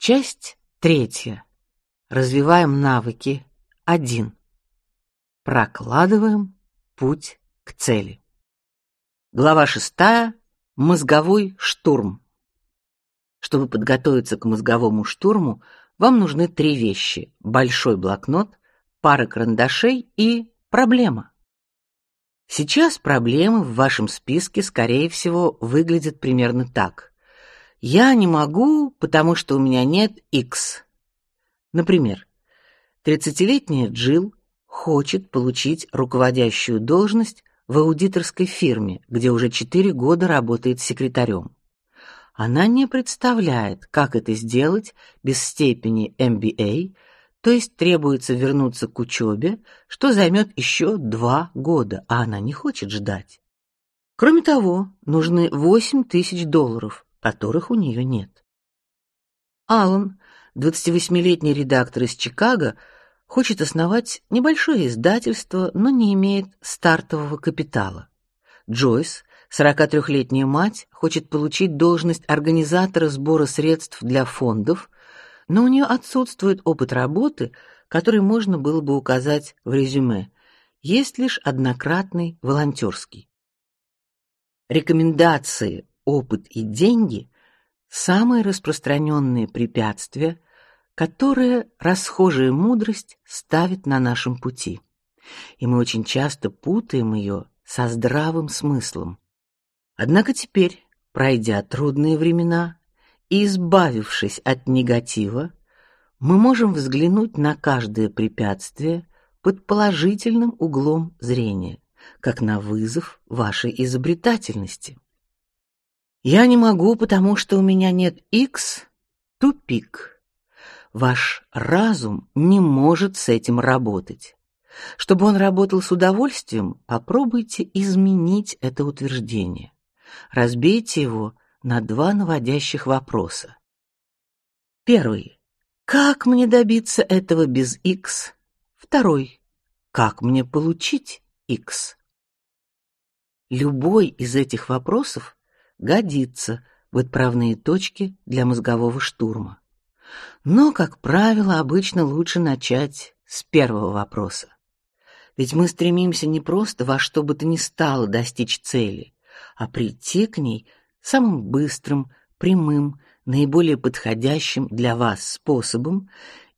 Часть третья. Развиваем навыки. Один. Прокладываем путь к цели. Глава шестая. Мозговой штурм. Чтобы подготовиться к мозговому штурму, вам нужны три вещи: большой блокнот, пара карандашей и проблема. Сейчас проблемы в вашем списке, скорее всего, выглядят примерно так: я не могу, потому что у меня нет X. Например, тридцатилетняя Джилл хочет получить руководящую должность в аудиторской фирме, где уже четыре года работает секретарем. Она не представляет, как это сделать без степени MBA, то есть требуется вернуться к учебе, что займет еще два года, а она не хочет ждать. Кроме того, нужны восемь тысяч долларов, которых у нее нет. Аллан, 28-летний редактор из Чикаго, хочет основать небольшое издательство, но не имеет стартового капитала. Джойс, 43-летняя мать, хочет получить должность организатора сбора средств для фондов, но у нее отсутствует опыт работы, который можно было бы указать в резюме. Есть лишь однократный волонтерский. Рекомендации опыт и деньги самые распространенные препятствия, которые расхожая мудрость ставит на нашем пути. И мы очень часто путаем ее со здравым смыслом. Однако теперь, пройдя трудные времена и избавившись от негатива, мы можем взглянуть на каждое препятствие под положительным углом зрения, как на вызов вашей изобретательности. Я не могу, потому что у меня нет X. Тупик. Ваш разум не может с этим работать. Чтобы он работал с удовольствием, попробуйте изменить это утверждение. Разбейте его на два наводящих вопроса. Первый. Как мне добиться этого без X? Второй. Как мне получить X? Любой из этих вопросов годится в отправные точки для мозгового штурма. Но, как правило, обычно лучше начать с первого вопроса. Ведь мы стремимся не просто во что бы то ни стало достичь цели, а прийти к ней самым быстрым, прямым, наиболее подходящим для вас способом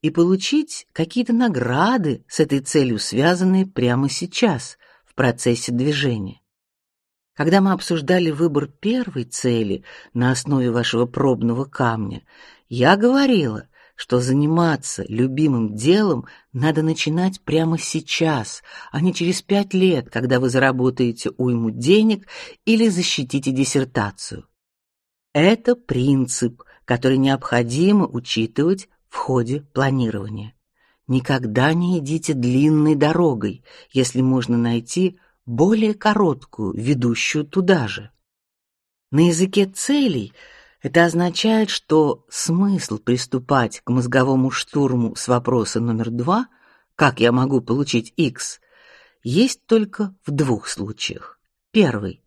и получить какие-то награды с этой целью, связанные прямо сейчас в процессе движения. Когда мы обсуждали выбор первой цели на основе вашего пробного камня, я говорила, что заниматься любимым делом надо начинать прямо сейчас, а не через пять лет, когда вы заработаете уйму денег или защитите диссертацию. Это принцип, который необходимо учитывать в ходе планирования. Никогда не идите длинной дорогой, если можно найти более короткую, ведущую туда же. На языке целей это означает, что смысл приступать к мозговому штурму с вопроса номер два «Как я могу получить X?» есть только в двух случаях. Первый.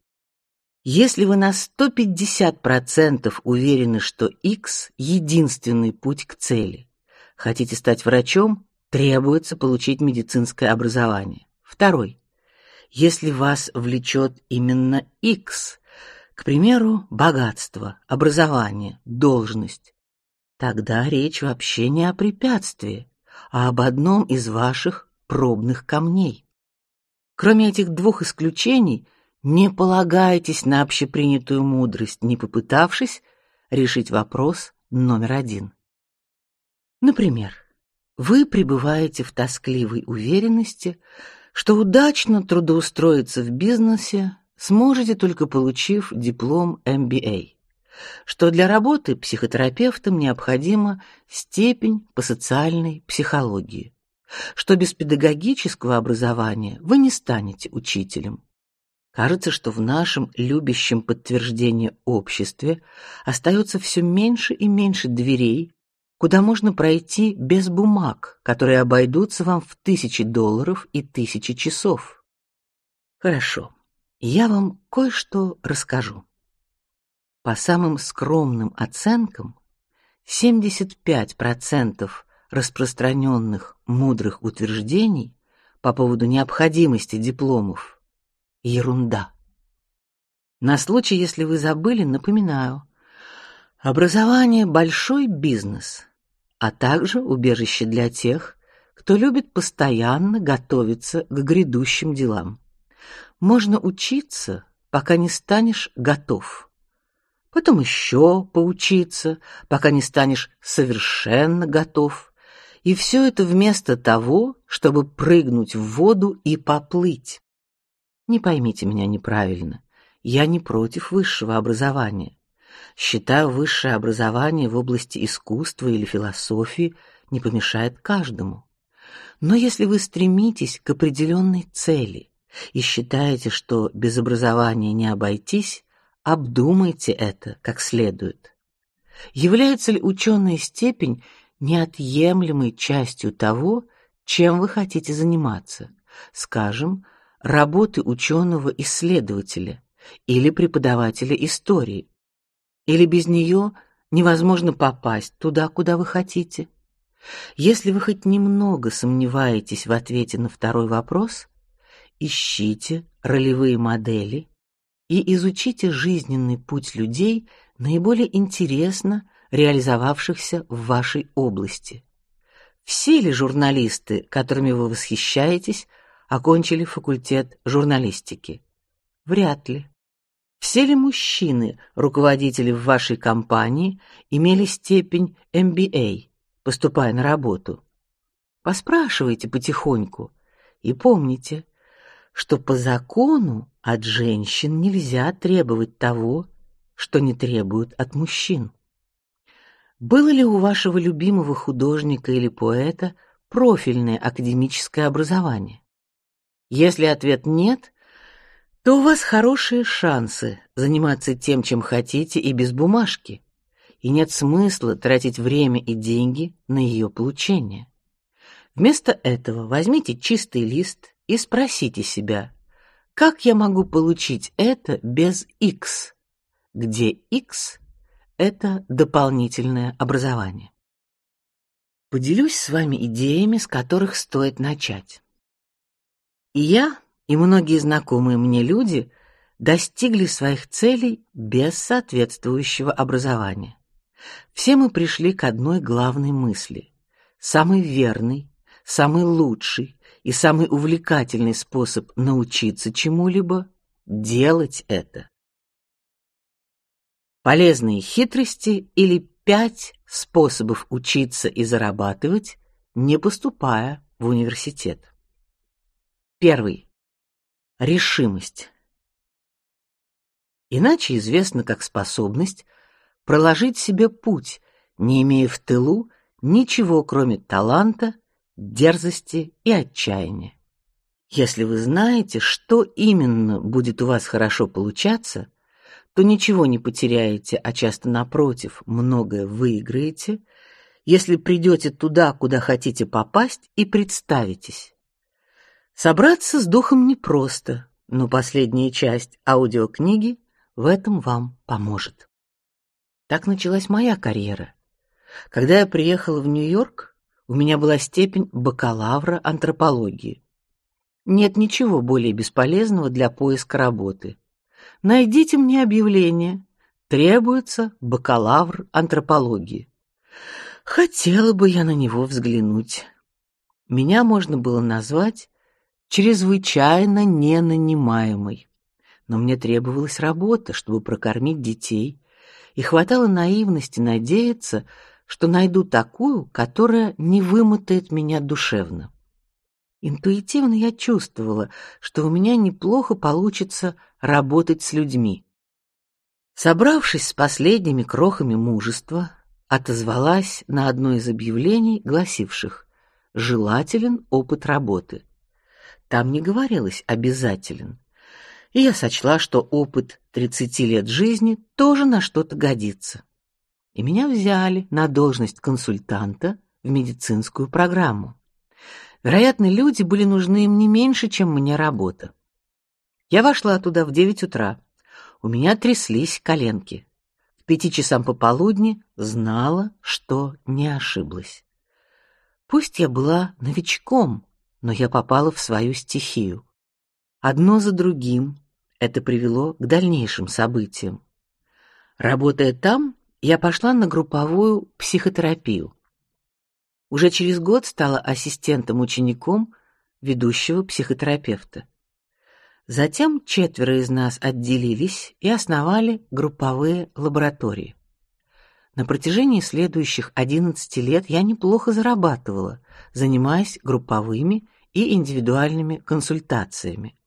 Если вы на 150% уверены, что X — единственный путь к цели. Хотите стать врачом, требуется получить медицинское образование. Второй если вас влечет именно X, к примеру, богатство, образование, должность, тогда речь вообще не о препятствии, а об одном из ваших пробных камней. Кроме этих двух исключений, не полагайтесь на общепринятую мудрость, не попытавшись решить вопрос номер один. Например, вы пребываете в тоскливой уверенности, что удачно трудоустроиться в бизнесе сможете только получив диплом MBA, что для работы психотерапевтом необходима степень по социальной психологии, что без педагогического образования вы не станете учителем. Кажется, что в нашем любящем подтверждении обществе остается все меньше и меньше дверей, куда можно пройти без бумаг, которые обойдутся вам в тысячи долларов и тысячи часов. Хорошо. Я вам кое-что расскажу. По самым скромным оценкам, 75% распространенных мудрых утверждений по поводу необходимости дипломов ерунда. На случай, если вы забыли, напоминаю. Образование большой бизнес, а также убежище для тех, кто любит постоянно готовиться к грядущим делам. Можно учиться, пока не станешь готов. Потом еще поучиться, пока не станешь совершенно готов. И все это вместо того, чтобы прыгнуть в воду и поплыть. Не поймите меня неправильно. Я не против высшего образования. Считаю, высшее образование в области искусства или философии не помешает каждому. Но если вы стремитесь к определенной цели и считаете, что без образования не обойтись, обдумайте это как следует. Является ли ученая степень неотъемлемой частью того, чем вы хотите заниматься? Скажем, работы ученого-исследователя или преподавателя истории. Или без нее невозможно попасть туда, куда вы хотите. Если вы хоть немного сомневаетесь в ответе на второй вопрос, ищите ролевые модели и изучите жизненный путь людей, наиболее интересно реализовавшихся в вашей области. Все ли журналисты, которыми вы восхищаетесь, окончили факультет журналистики? Вряд ли. Все ли мужчины, руководители в вашей компании, имели степень MBA, поступая на работу? Поспрашивайте потихоньку и помните, что по закону от женщин нельзя требовать того, что не требуют от мужчин. Было ли у вашего любимого художника или поэта профильное академическое образование? Если ответ нет, то у вас хорошие шансы заниматься тем, чем хотите, и без бумажки, и нет смысла тратить время и деньги на ее получение. Вместо этого возьмите чистый лист и спросите себя, как я могу получить это без X, где X – это дополнительное образование. Поделюсь с вами идеями, с которых стоит начать. И я, и многие знакомые мне люди достигли своих целей без соответствующего образования. Все мы пришли к одной главной мысли: самый верный, самый лучший и самый увлекательный способ научиться чему-либо делать это. Полезные хитрости или пять способов учиться и зарабатывать, не поступая в университет. Первый. Решимость. Иначе известно как способность проложить себе путь, не имея в тылу ничего, кроме таланта, дерзости и отчаяния. Если вы знаете, что именно будет у вас хорошо получаться, то ничего не потеряете, а часто напротив, многое выиграете, если придете туда, куда хотите попасть и представитесь. Собраться с духом непросто, но последняя часть аудиокниги в этом вам поможет. Так началась моя карьера. Когда я приехала в Нью-Йорк, у меня была степень бакалавра антропологии. Нет ничего более бесполезного для поиска работы. Найдите мне объявление. Требуется бакалавр антропологии. Хотела бы я на него взглянуть. Меня можно было назвать чрезвычайно ненанимаемой. Но мне требовалась работа, чтобы прокормить детей, и хватало наивности надеяться, что найду такую, которая не вымотает меня душевно. Интуитивно я чувствовала, что у меня неплохо получится работать с людьми. Собравшись с последними крохами мужества, отозвалась на одно из объявлений, гласивших: "Желателен опыт работы". Там не говорилось обязателен. И я сочла, что опыт 30 лет жизни тоже на что-то годится. И меня взяли на должность консультанта в медицинскую программу. Вероятно, люди были нужны им не меньше, чем мне работа. Я вошла туда в девять утра. У меня тряслись коленки. В пяти часам пополудни знала, что не ошиблась. Пусть я была новичком, но я попала в свою стихию. Одно за другим это привело к дальнейшим событиям. Работая там, я пошла на групповую психотерапию. Уже через год стала ассистентом-учеником ведущего психотерапевта. Затем четверо из нас отделились и основали групповые лаборатории. На протяжении следующих 11 лет я неплохо зарабатывала, занимаясь групповыми и индивидуальными консультациями.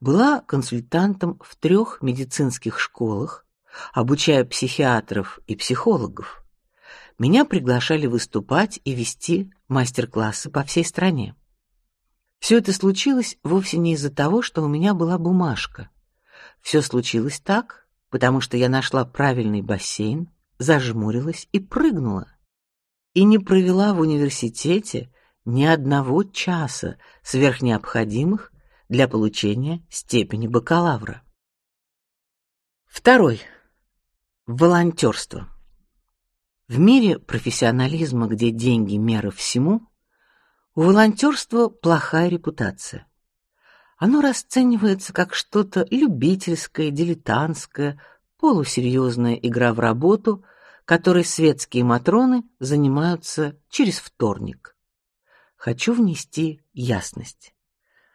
Была консультантом в трех медицинских школах, обучая психиатров и психологов. Меня приглашали выступать и вести мастер-классы по всей стране. Все это случилось вовсе не из-за того, что у меня была бумажка. Все случилось так, потому что я нашла правильный бассейн, зажмурилась и прыгнула. И не провела в университете ни одного часа сверх необходимых для получения степени бакалавра. Второй. Волонтерство. В мире профессионализма, где деньги мера всему, у волонтерства плохая репутация. Оно расценивается как что-то любительское, дилетантское, полусерьезная игра в работу, которой светские матроны занимаются через вторник. Хочу внести ясность.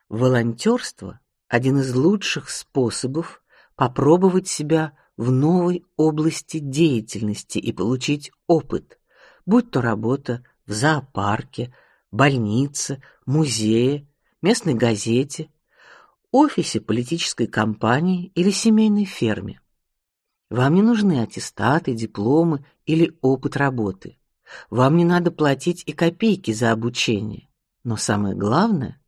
Волонтерство – один из лучших способов попробовать себя в новой области деятельности и получить опыт, будь то работа в зоопарке, больнице, музее, местной газете, офисе политической компании или семейной ферме. Вам не нужны аттестаты, дипломы или опыт работы. Вам не надо платить и копейки за обучение. Но самое главное,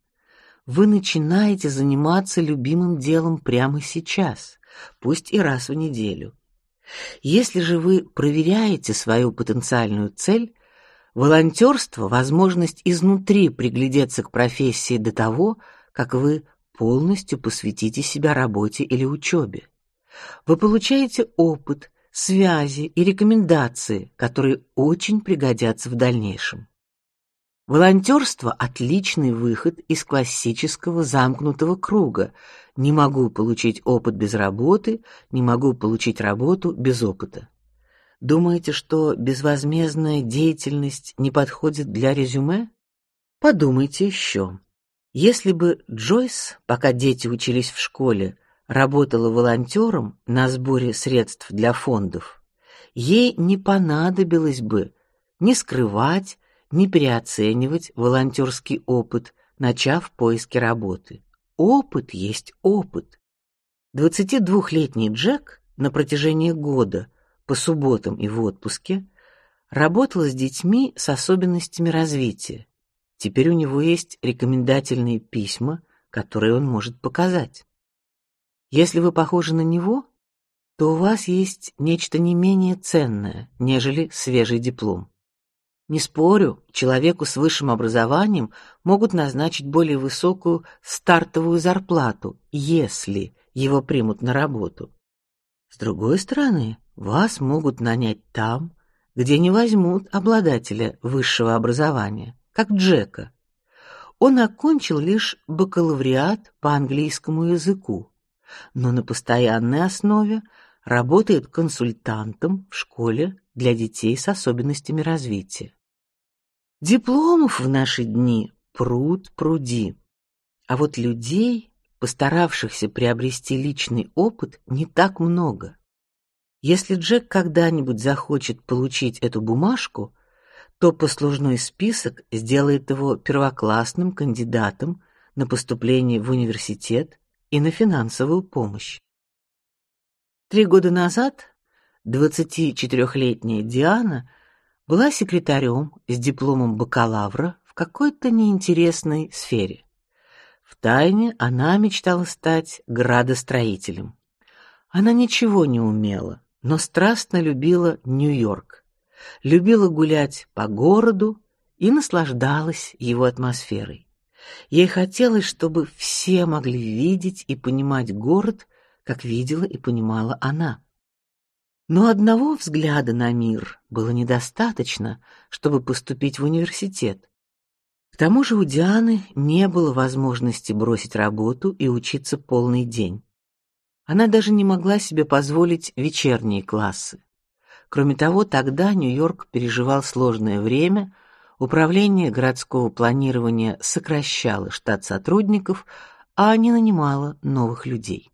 вы начинаете заниматься любимым делом прямо сейчас, пусть и раз в неделю. Если же вы проверяете свою потенциальную цель, волонтерство – возможность изнутри приглядеться к профессии до того, как вы полностью посвятите себя работе или учебе. Вы получаете опыт, связи и рекомендации, которые очень пригодятся в дальнейшем. Волонтерство – отличный выход из классического замкнутого круга. Не могу получить опыт без работы, не могу получить работу без опыта. Думаете, что безвозмездная деятельность не подходит для резюме? Подумайте еще. Если бы Джойс, пока дети учились в школе, работала волонтером на сборе средств для фондов, ей не понадобилось бы ни скрывать, не переоценивать волонтерский опыт, начав поиски работы. Опыт есть опыт. 22-летний Джек на протяжении года по субботам и в отпуске работал с детьми с особенностями развития. Теперь у него есть рекомендательные письма, которые он может показать. Если вы похожи на него, то у вас есть нечто не менее ценное, нежели свежий диплом. Не спорю, человеку с высшим образованием могут назначить более высокую стартовую зарплату, если его примут на работу. С другой стороны, вас могут нанять там, где не возьмут обладателя высшего образования, как Джека. Он окончил лишь бакалавриат по английскому языку, но на постоянной основе работает консультантом в школе для детей с особенностями развития. Дипломов в наши дни пруд пруди, а вот людей, постаравшихся приобрести личный опыт, не так много. Если Джек когда-нибудь захочет получить эту бумажку, то послужной список сделает его первоклассным кандидатом на поступление в университет и на финансовую помощь. Три года назад 24-летняя Диана была секретарем с дипломом бакалавра в какой-то неинтересной сфере. В тайне она мечтала стать градостроителем. Она ничего не умела, но страстно любила Нью-Йорк, любила гулять по городу и наслаждалась его атмосферой. Ей хотелось, чтобы все могли видеть и понимать город, как видела и понимала она. Но одного взгляда на мир было недостаточно, чтобы поступить в университет. К тому же у Дианы не было возможности бросить работу и учиться полный день. Она даже не могла себе позволить вечерние классы. Кроме того, тогда Нью-Йорк переживал сложное время, управление городского планирования сокращало штат сотрудников, а не нанимало новых людей.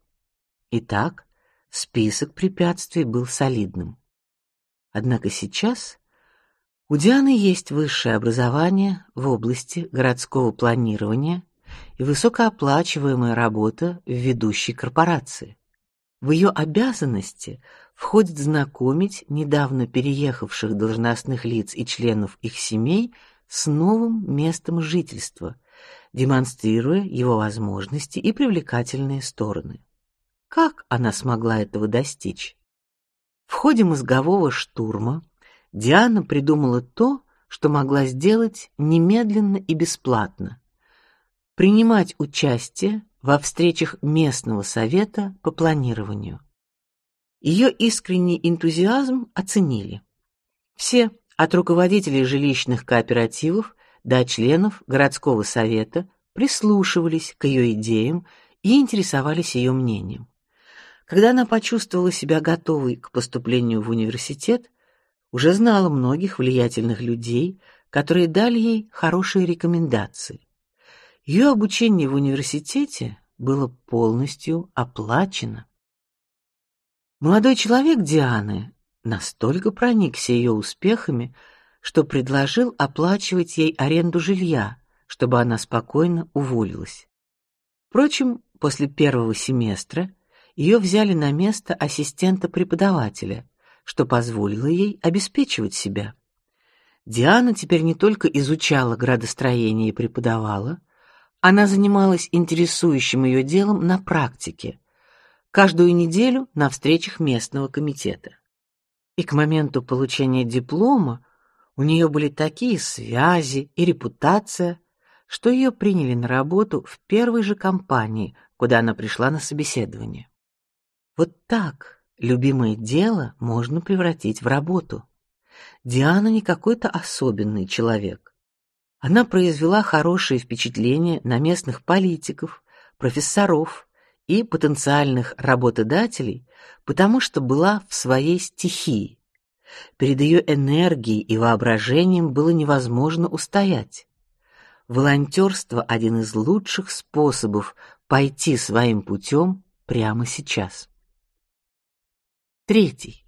Итак, список препятствий был солидным. Однако сейчас у Дианы есть высшее образование в области городского планирования и высокооплачиваемая работа в ведущей корпорации. В ее обязанности входит знакомить недавно переехавших должностных лиц и членов их семей с новым местом жительства, демонстрируя его возможности и привлекательные стороны. Как она смогла этого достичь? В ходе мозгового штурма Диана придумала то, что могла сделать немедленно и бесплатно: принимать участие во встречах местного совета по планированию. Ее искренний энтузиазм оценили. Все, от руководителей жилищных кооперативов до членов городского совета, прислушивались к ее идеям и интересовались ее мнением. Когда она почувствовала себя готовой к поступлению в университет, уже знала многих влиятельных людей, которые дали ей хорошие рекомендации. Ее обучение в университете было полностью оплачено. Молодой человек Дианы настолько проникся ее успехами, что предложил оплачивать ей аренду жилья, чтобы она спокойно уволилась. Впрочем, после первого семестра ее взяли на место ассистента преподавателя, что позволило ей обеспечивать себя. Диана теперь не только изучала градостроение и преподавала, она занималась интересующим ее делом на практике, каждую неделю на встречах местного комитета. И к моменту получения диплома у нее были такие связи и репутация, что ее приняли на работу в первой же компании, куда она пришла на собеседование. Вот так любимое дело можно превратить в работу. Диана не какой-то особенный человек. Она произвела хорошее впечатление на местных политиков, профессоров и потенциальных работодателей, потому что была в своей стихии. Перед ее энергией и воображением было невозможно устоять. Волонтерство – один из лучших способов пойти своим путем прямо сейчас. Третий.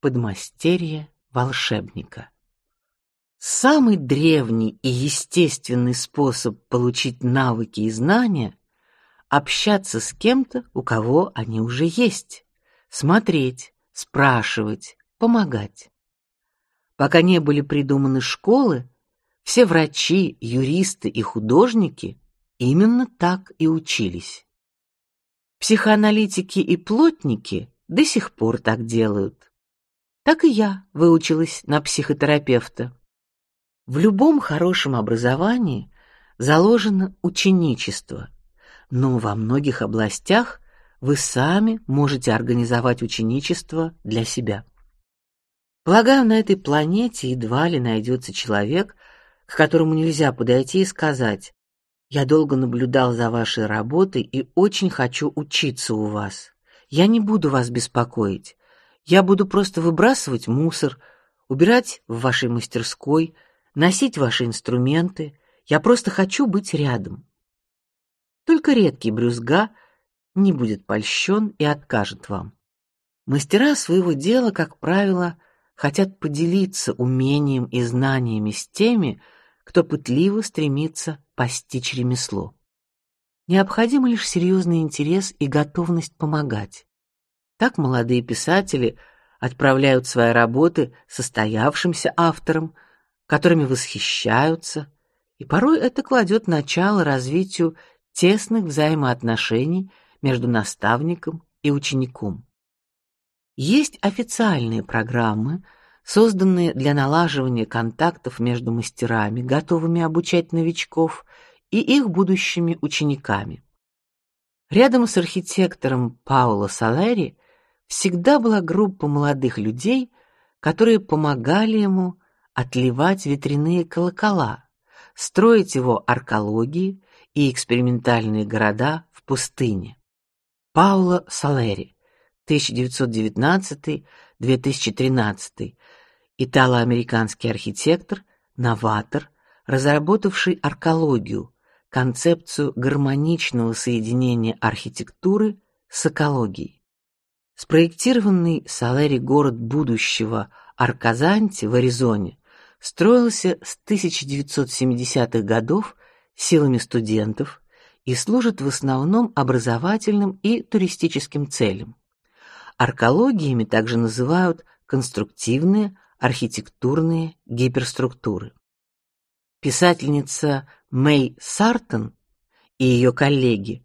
Подмастерье волшебника. Самый древний и естественный способ получить навыки и знания общаться с кем-то, у кого они уже есть, смотреть, спрашивать, помогать. Пока не были придуманы школы, все врачи, юристы и художники именно так и учились. Психоаналитики и плотники до сих пор так делают. Так и я выучилась на психотерапевта. В любом хорошем образовании заложено ученичество, но во многих областях вы сами можете организовать ученичество для себя. Полагаю, на этой планете едва ли найдется человек, к которому нельзя подойти и сказать: "Я долго наблюдал за вашей работой и очень хочу учиться у вас". Я не буду вас беспокоить. Я буду просто выбрасывать мусор, убирать в вашей мастерской, носить ваши инструменты. Я просто хочу быть рядом. Только редкий брюзга не будет польщен и откажет вам. Мастера своего дела, как правило, хотят поделиться умением и знаниями с теми, кто пытливо стремится постичь ремесло. Необходим лишь серьезный интерес и готовность помогать. Так молодые писатели отправляют свои работы состоявшимся авторам, которыми восхищаются, и порой это кладет начало развитию тесных взаимоотношений между наставником и учеником. Есть официальные программы, созданные для налаживания контактов между мастерами, готовыми обучать новичков, и их будущими учениками. Рядом с архитектором Пауло Салери всегда была группа молодых людей, которые помогали ему отливать ветряные колокола, строить его аркологии и экспериментальные города в пустыне. Пауло Салери, 1919-2013, итало-американский архитектор, новатор, разработавший аркологию, концепцию гармоничного соединения архитектуры с экологией. Спроектированный Салери город будущего Арказанти в Аризоне строился с 1970-х годов силами студентов и служит в основном образовательным и туристическим целям. Аркологиями также называют конструктивные архитектурные гиперструктуры. Писательница Мэй Сартон и ее коллеги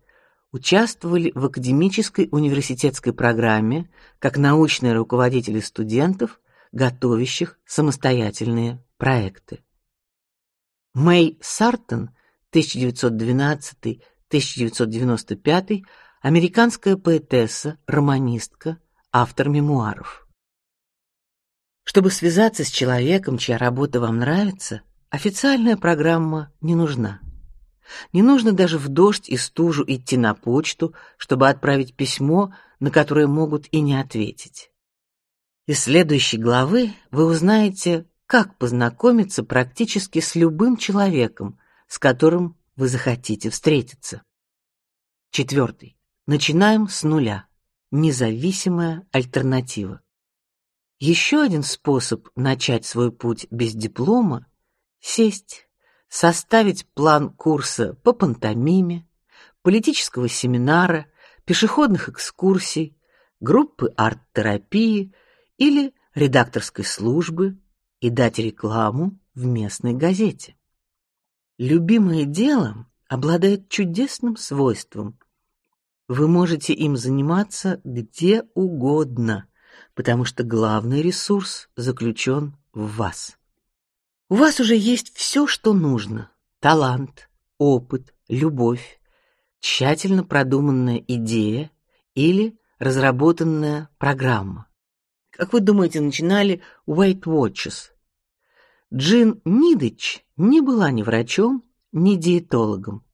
участвовали в академической университетской программе как научные руководители студентов, готовящих самостоятельные проекты. Мэй Сартон 1912-1995 американская поэтесса, романистка, автор мемуаров. Чтобы связаться с человеком, чья работа вам нравится, официальная программа не нужна. Не нужно даже в дождь и стужу идти на почту, чтобы отправить письмо, на которое могут и не ответить. Из следующей главы вы узнаете, как познакомиться практически с любым человеком, с которым вы захотите встретиться. Четвертый. Начинаем с нуля. Независимая альтернатива. Еще один способ начать свой путь без диплома сесть, составить план курса по пантомиме, политического семинара, пешеходных экскурсий, группы арт-терапии или редакторской службы и дать рекламу в местной газете. Любимое дело обладает чудесным свойством. Вы можете им заниматься где угодно, потому что главный ресурс заключен в вас. У вас уже есть все, что нужно: талант, опыт, любовь, тщательно продуманная идея или разработанная программа. Как вы думаете, начинали Weight Watchers? Джин Нидыч не была ни врачом, ни диетологом.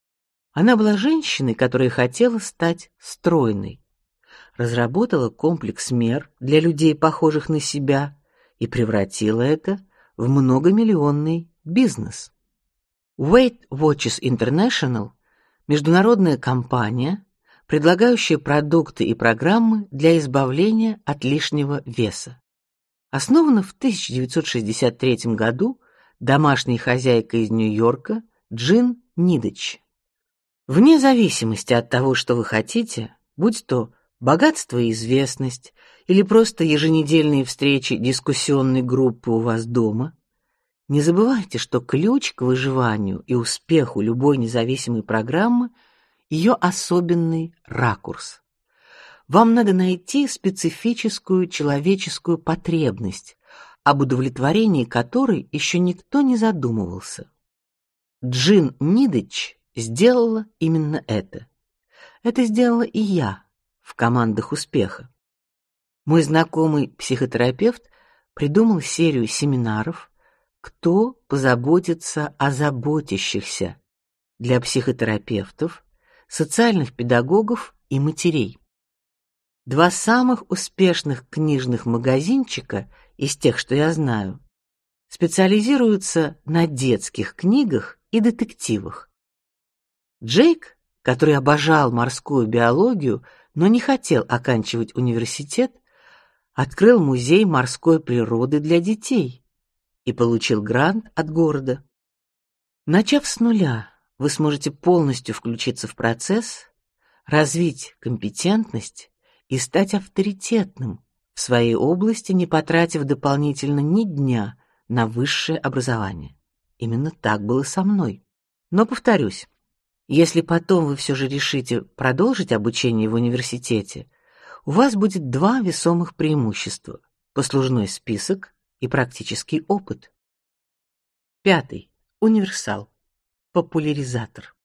Она была женщиной, которая хотела стать стройной. Разработала комплекс мер для людей, похожих на себя, и превратила это в многомиллионный бизнес. Weight Watchers International международная компания, предлагающая продукты и программы для избавления от лишнего веса. Основана в 1963 году домашней хозяйкой из Нью-Йорка Джин Нидыч. Вне зависимости от того, что вы хотите, будь то богатство и известность или просто еженедельные встречи дискуссионной группы у вас дома, не забывайте, что ключ к выживанию и успеху любой независимой программы ее особенный ракурс. Вам надо найти специфическую человеческую потребность, об удовлетворении которой еще никто не задумывался. Джин Нидыч сделала именно это. Это сделала и я в командах успеха. Мой знакомый психотерапевт придумал серию семинаров «Кто позаботится о заботящихся» для психотерапевтов, социальных педагогов и матерей. Два самых успешных книжных магазинчика из тех, что я знаю, специализируются на детских книгах и детективах. Джейк, который обожал морскую биологию, но не хотел оканчивать университет, открыл музей морской природы для детей и получил грант от города. Начав с нуля, вы сможете полностью включиться в процесс, развить компетентность и стать авторитетным в своей области, не потратив дополнительно ни дня на высшее образование. Именно так было со мной. Но повторюсь, если потом вы все же решите продолжить обучение в университете, у вас будет два весомых преимущества: послужной список и практический опыт. Пятый. Универсал. Популяризатор.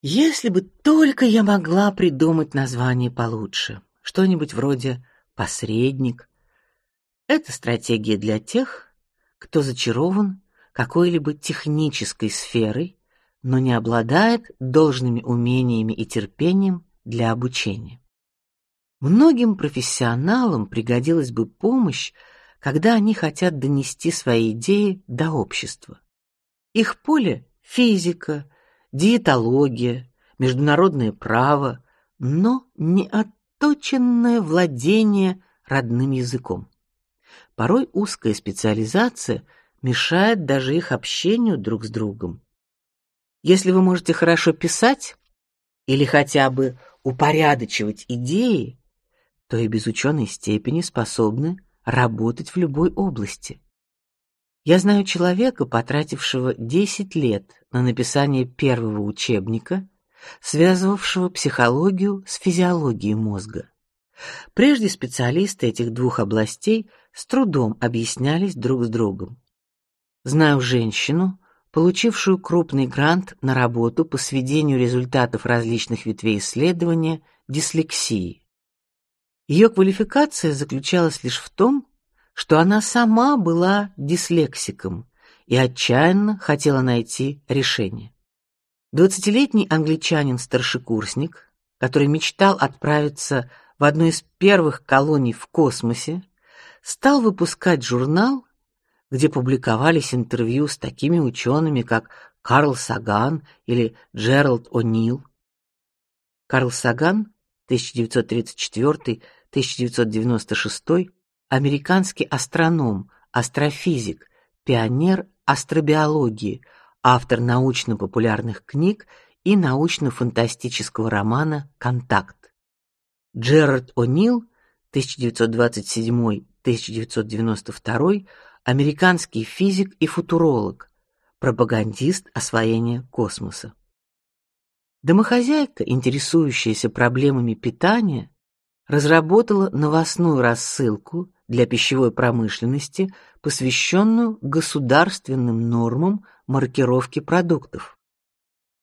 Если бы только я могла придумать название получше, что-нибудь вроде посредник. Это стратегия для тех, кто зачарован какой-либо технической сферой, но не обладает должными умениями и терпением для обучения. Многим профессионалам пригодилась бы помощь, когда они хотят донести свои идеи до общества. Их поле физика, диетология, международное право, но не отточенное владение родным языком. Порой узкая специализация мешает даже их общению друг с другом. Если вы можете хорошо писать или хотя бы упорядочивать идеи, то и без ученой степени способны работать в любой области. Я знаю человека, потратившего 10 лет на написание первого учебника, связывавшего психологию с физиологией мозга. Прежде специалисты этих двух областей с трудом объяснялись друг с другом. Знаю женщину, получившую крупный грант на работу по сведению результатов различных ветвей исследования дислексии. Ее квалификация заключалась лишь в том, что она сама была дислексиком и отчаянно хотела найти решение. Двадцатилетний англичанин-старшекурсник, который мечтал отправиться в одну из первых колоний в космосе, стал выпускать журнал, где публиковались интервью с такими учеными, как Карл Саган или Джеральд О'Нил. Карл Саган 1934-1996 американский астроном, астрофизик, пионер астробиологии, автор научно-популярных книг и научно-фантастического романа Контакт. Джерард О'Нил 1927-1992, американский физик и футуролог, пропагандист освоения космоса. Домохозяйка, интересующаяся проблемами питания, разработала новостную рассылку для пищевой промышленности, посвященную государственным нормам маркировки продуктов.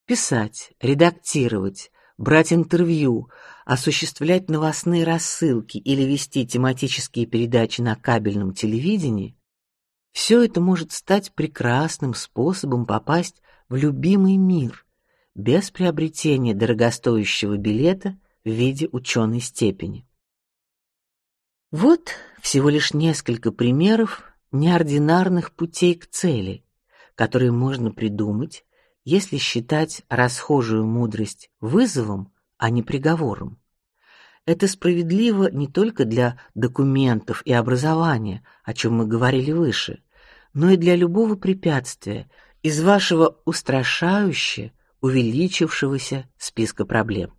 Писать, редактировать, брать интервью, осуществлять новостные рассылки или вести тематические передачи на кабельном телевидении все это может стать прекрасным способом попасть в любимый мир без приобретения дорогостоящего билета в виде ученой степени. Вот всего лишь несколько примеров неординарных путей к цели, которые можно придумать, если считать расхожую мудрость вызовом, а не приговором. Это справедливо не только для документов и образования, о чем мы говорили выше, но и для любого препятствия из вашего устрашающе увеличившегося списка проблем.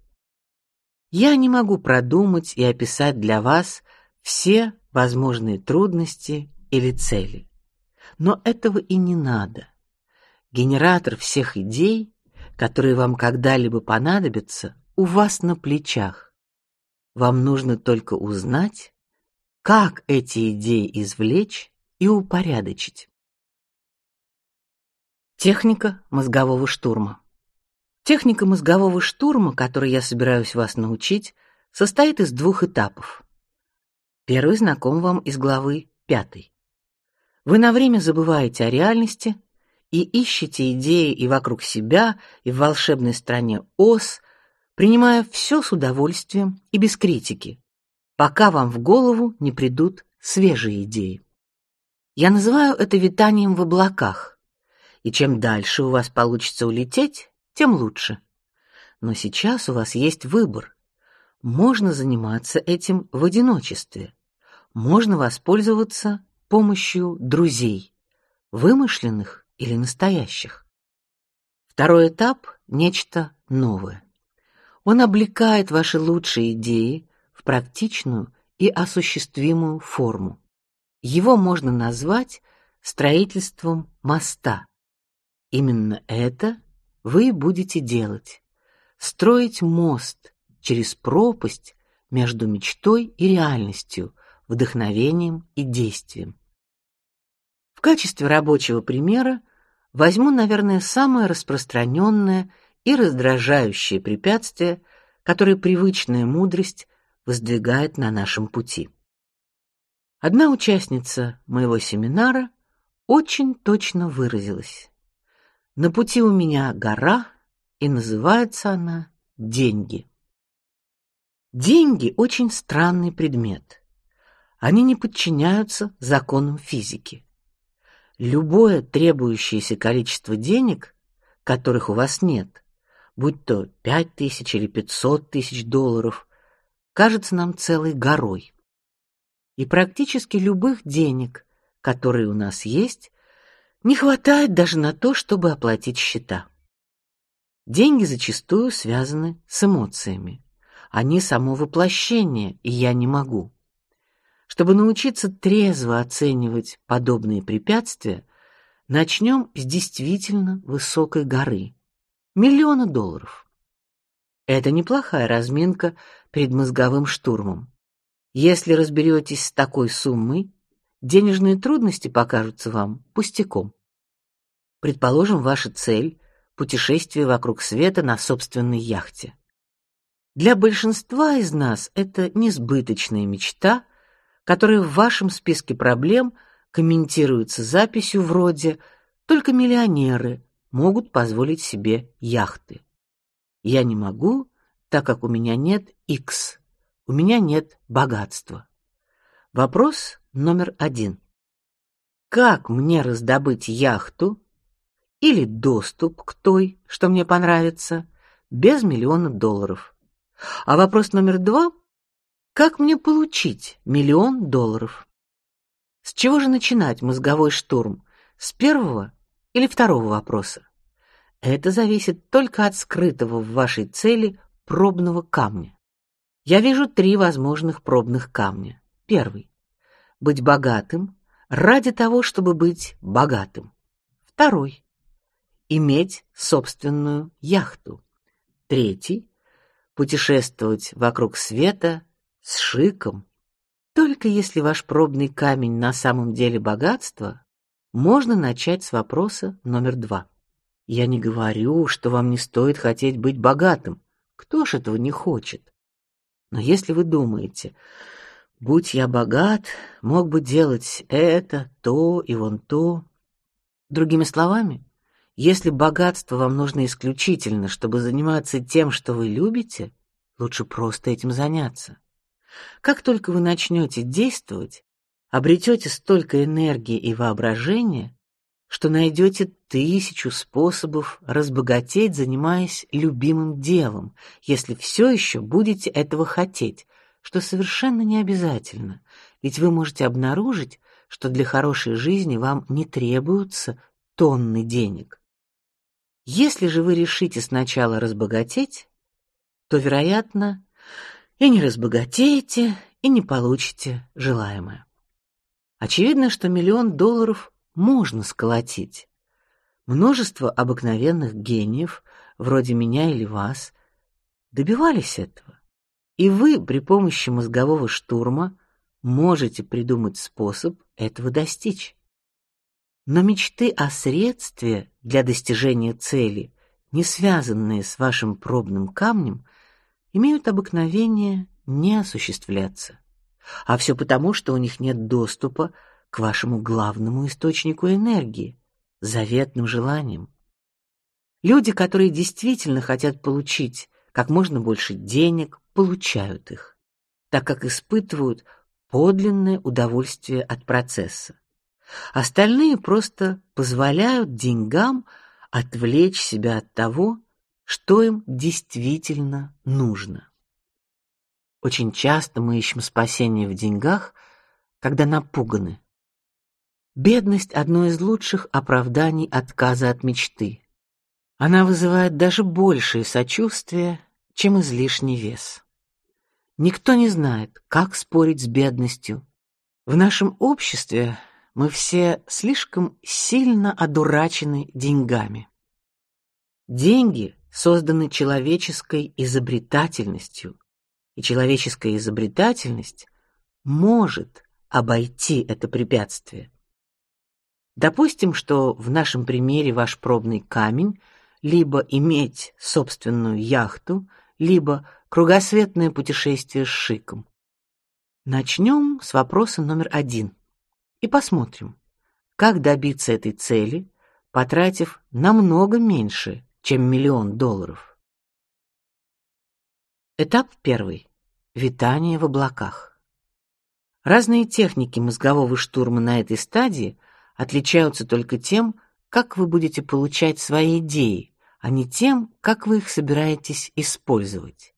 Я не могу продумать и описать для вас все возможные трудности или цели. Но этого и не надо. Генератор всех идей, которые вам когда-либо понадобятся, у вас на плечах. Вам нужно только узнать, как эти идеи извлечь и упорядочить. Техника мозгового штурма. Техника мозгового штурма, которой я собираюсь вас научить, состоит из двух этапов. Первый знаком вам из главы пятой. Вы на время забываете о реальности и ищете идеи и вокруг себя, и в волшебной стране Оз, принимая все с удовольствием и без критики, пока вам в голову не придут свежие идеи. Я называю это витанием в облаках. И чем дальше у вас получится улететь, тем лучше. Но сейчас у вас есть выбор. Можно заниматься этим в одиночестве. Можно воспользоваться помощью друзей, вымышленных или настоящих. Второй этап нечто новое. Он облекает ваши лучшие идеи в практичную и осуществимую форму. Его можно назвать строительством моста. Именно это вы будете делать: строить мост через пропасть между мечтой и реальностью, вдохновением и действием. В качестве рабочего примера возьму, наверное, самое распространенное и раздражающее препятствие, которое привычная мудрость воздвигает на нашем пути. Одна участница моего семинара очень точно выразилась. На пути у меня гора, и называется она деньги. Деньги очень странный предмет. Они не подчиняются законам физики. Любое требующееся количество денег, которых у вас нет, будь то пять тысяч или пятьсот тысяч долларов, кажется нам целой горой. И практически любых денег, которые у нас есть, не хватает даже на то, чтобы оплатить счета. Деньги зачастую связаны с эмоциями. Они само воплощение, и я не могу. Чтобы научиться трезво оценивать подобные препятствия, начнем с действительно высокой горы миллиона долларов. Это неплохая разминка перед мозговым штурмом. Если разберетесь с такой суммой, денежные трудности покажутся вам пустяком. Предположим, ваша цель путешествие вокруг света на собственной яхте. Для большинства из нас это несбыточная мечта, которая в вашем списке проблем комментируется записью вроде только миллионеры могут позволить себе яхты. Я не могу, так как у меня нет X. У меня нет богатства. Вопрос номер один. Как мне раздобыть яхту или доступ к той, что мне понравится, без миллиона долларов? А вопрос номер два как мне получить миллион долларов? С чего же начинать мозговой штурм? С первого или второго вопроса? Это зависит только от скрытого в вашей цели пробного камня. Я вижу три возможных пробных камня. Первый быть богатым ради того, чтобы быть богатым. Второй иметь собственную яхту. Третий путешествовать вокруг света с шиком. Только если ваш пробный камень на самом деле богатство, можно начать с вопроса номер два. Я не говорю, что вам не стоит хотеть быть богатым. Кто ж этого не хочет? Но если вы думаете, будь я богат, мог бы делать это, то и вон то, другими словами, если богатство вам нужно исключительно, чтобы заниматься тем, что вы любите, лучше просто этим заняться. Как только вы начнете действовать, обретете столько энергии и воображения, что найдете тысячу способов разбогатеть, занимаясь любимым делом, если все еще будете этого хотеть, что совершенно не обязательно, ведь вы можете обнаружить, что для хорошей жизни вам не требуются тонны денег. Если же вы решите сначала разбогатеть, то, вероятно, и не разбогатеете, и не получите желаемое. Очевидно, что миллион долларов можно сколотить. Множество обыкновенных гениев, вроде меня или вас, добивались этого. И вы при помощи мозгового штурма можете придумать способ этого достичь. Но мечты о средстве для достижения цели, не связанные с вашим пробным камнем, имеют обыкновение не осуществляться. А все потому, что у них нет доступа к вашему главному источнику энергии, заветным желаниям. Люди, которые действительно хотят получить как можно больше денег, получают их, так как испытывают подлинное удовольствие от процесса. Остальные просто позволяют деньгам отвлечь себя от того, что им действительно нужно. Очень часто мы ищем спасение в деньгах, когда напуганы. Бедность одно из лучших оправданий отказа от мечты. Она вызывает даже большее сочувствие, чем излишний вес. Никто не знает, как спорить с бедностью. В нашем обществе мы все слишком сильно одурачены деньгами. Деньги созданы человеческой изобретательностью, и человеческая изобретательность может обойти это препятствие. Допустим, что в нашем примере ваш пробный камень либо иметь собственную яхту, либо кругосветное путешествие с шиком. Начнем с вопроса номер один и посмотрим, как добиться этой цели, потратив намного меньше, чем миллион долларов. Этап первый. Витание в облаках. Разные техники мозгового штурма на этой стадии отличаются только тем, как вы будете получать свои идеи, а не тем, как вы их собираетесь использовать.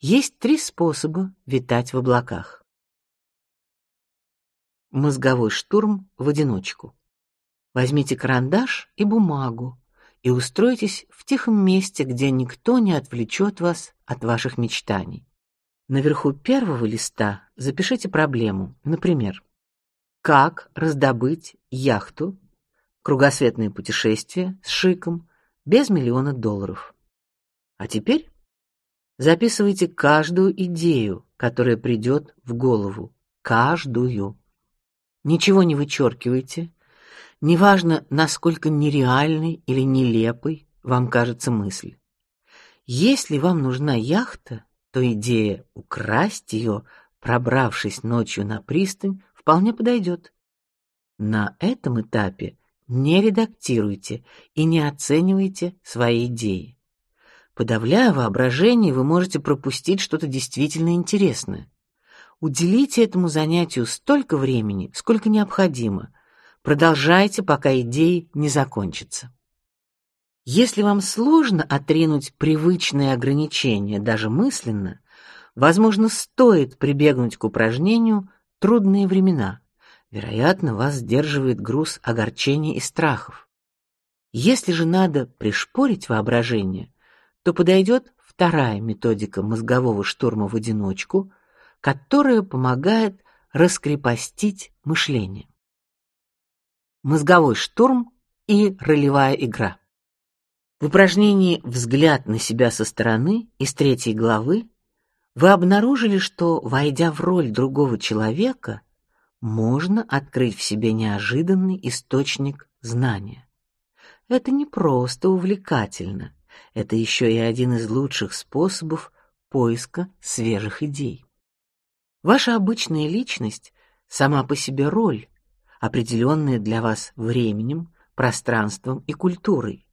Есть три способа витать в облаках. Мозговой штурм в одиночку. Возьмите карандаш и бумагу и устройтесь в тихом месте, где никто не отвлечет вас от ваших мечтаний. Наверху первого листа запишите проблему, например, как раздобыть яхту, кругосветное путешествие с шиком без миллиона долларов. А теперь записывайте каждую идею, которая придет в голову, каждую. Ничего не вычеркивайте. Неважно, насколько нереальной или нелепой вам кажется мысль. Если вам нужна яхта, то идея украсть ее, пробравшись ночью на пристань, вполне подойдет. На этом этапе не редактируйте и не оценивайте свои идеи. Подавляя воображение, вы можете пропустить что-то действительно интересное. Уделите этому занятию столько времени, сколько необходимо. Продолжайте, пока идеи не закончатся. Если вам сложно отринуть привычные ограничения даже мысленно, возможно, стоит прибегнуть к упражнению «Трудные времена». Вероятно, вас сдерживает груз огорчений и страхов. Если же надо пришпорить воображение, то подойдет вторая методика мозгового штурма в одиночку – которая помогает раскрепостить мышление. Мозговой штурм и ролевая игра. В упражнении Взгляд на себя со стороны из третьей главы вы обнаружили, что войдя в роль другого человека, можно открыть в себе неожиданный источник знания. Это не просто увлекательно, это еще и один из лучших способов поиска свежих идей. Ваша обычная личность сама по себе роль, определенная для вас временем, пространством и культурой.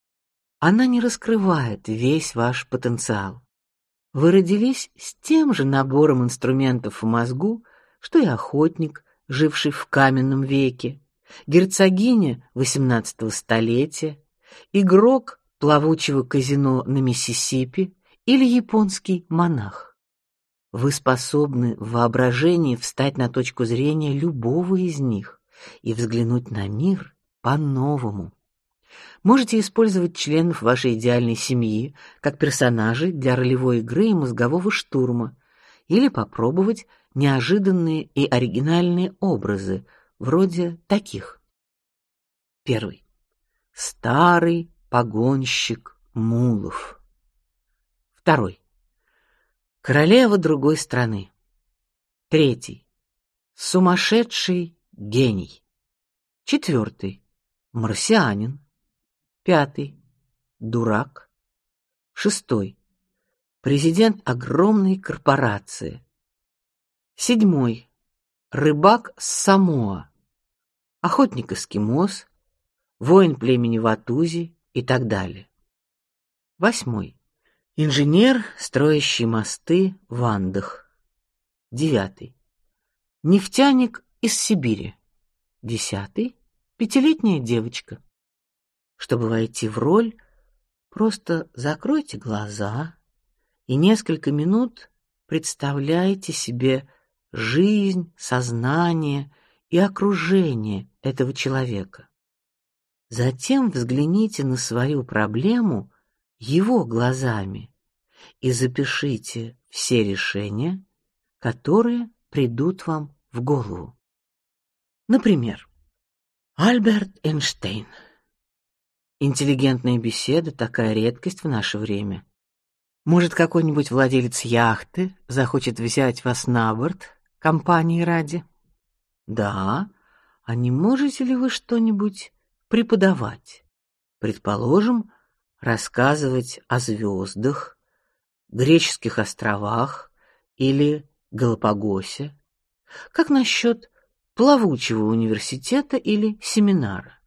Она не раскрывает весь ваш потенциал. Вы родились с тем же набором инструментов в мозгу, что и охотник, живший в каменном веке, герцогиня XVIII столетия, игрок плавучего казино на Миссисипи или японский монах. Вы способны в воображении встать на точку зрения любого из них и взглянуть на мир по-новому. Можете использовать членов вашей идеальной семьи как персонажей для ролевой игры и мозгового штурма, или попробовать неожиданные и оригинальные образы, вроде таких. Первый. Старый погонщик мулов. Второй. Королева другой страны. Третий. Сумасшедший гений. Четвертый. Марсианин. Пятый. Дурак. Шестой. Президент огромной корпорации. Седьмой. Рыбак с Самоа. Охотник-эскимос. Воин племени Ватузи и так далее. Восьмой. Инженер, строящий мосты в Андах. Девятый. Нефтяник из Сибири. Десятый. Пятилетняя девочка. Чтобы войти в роль, просто закройте глаза и несколько минут представляйте себе жизнь, сознание и окружение этого человека. Затем взгляните на свою проблему его глазами и запишите все решения, которые придут вам в голову. Например, Альберт Эйнштейн. Интеллигентная беседа такая редкость в наше время. Может, какой-нибудь владелец яхты захочет взять вас на борт компании ради? Да. А не можете ли вы что-нибудь преподавать? Предположим, рассказывать о звездах, греческих островах или Галапагосе? Как насчет плавучего университета или семинара?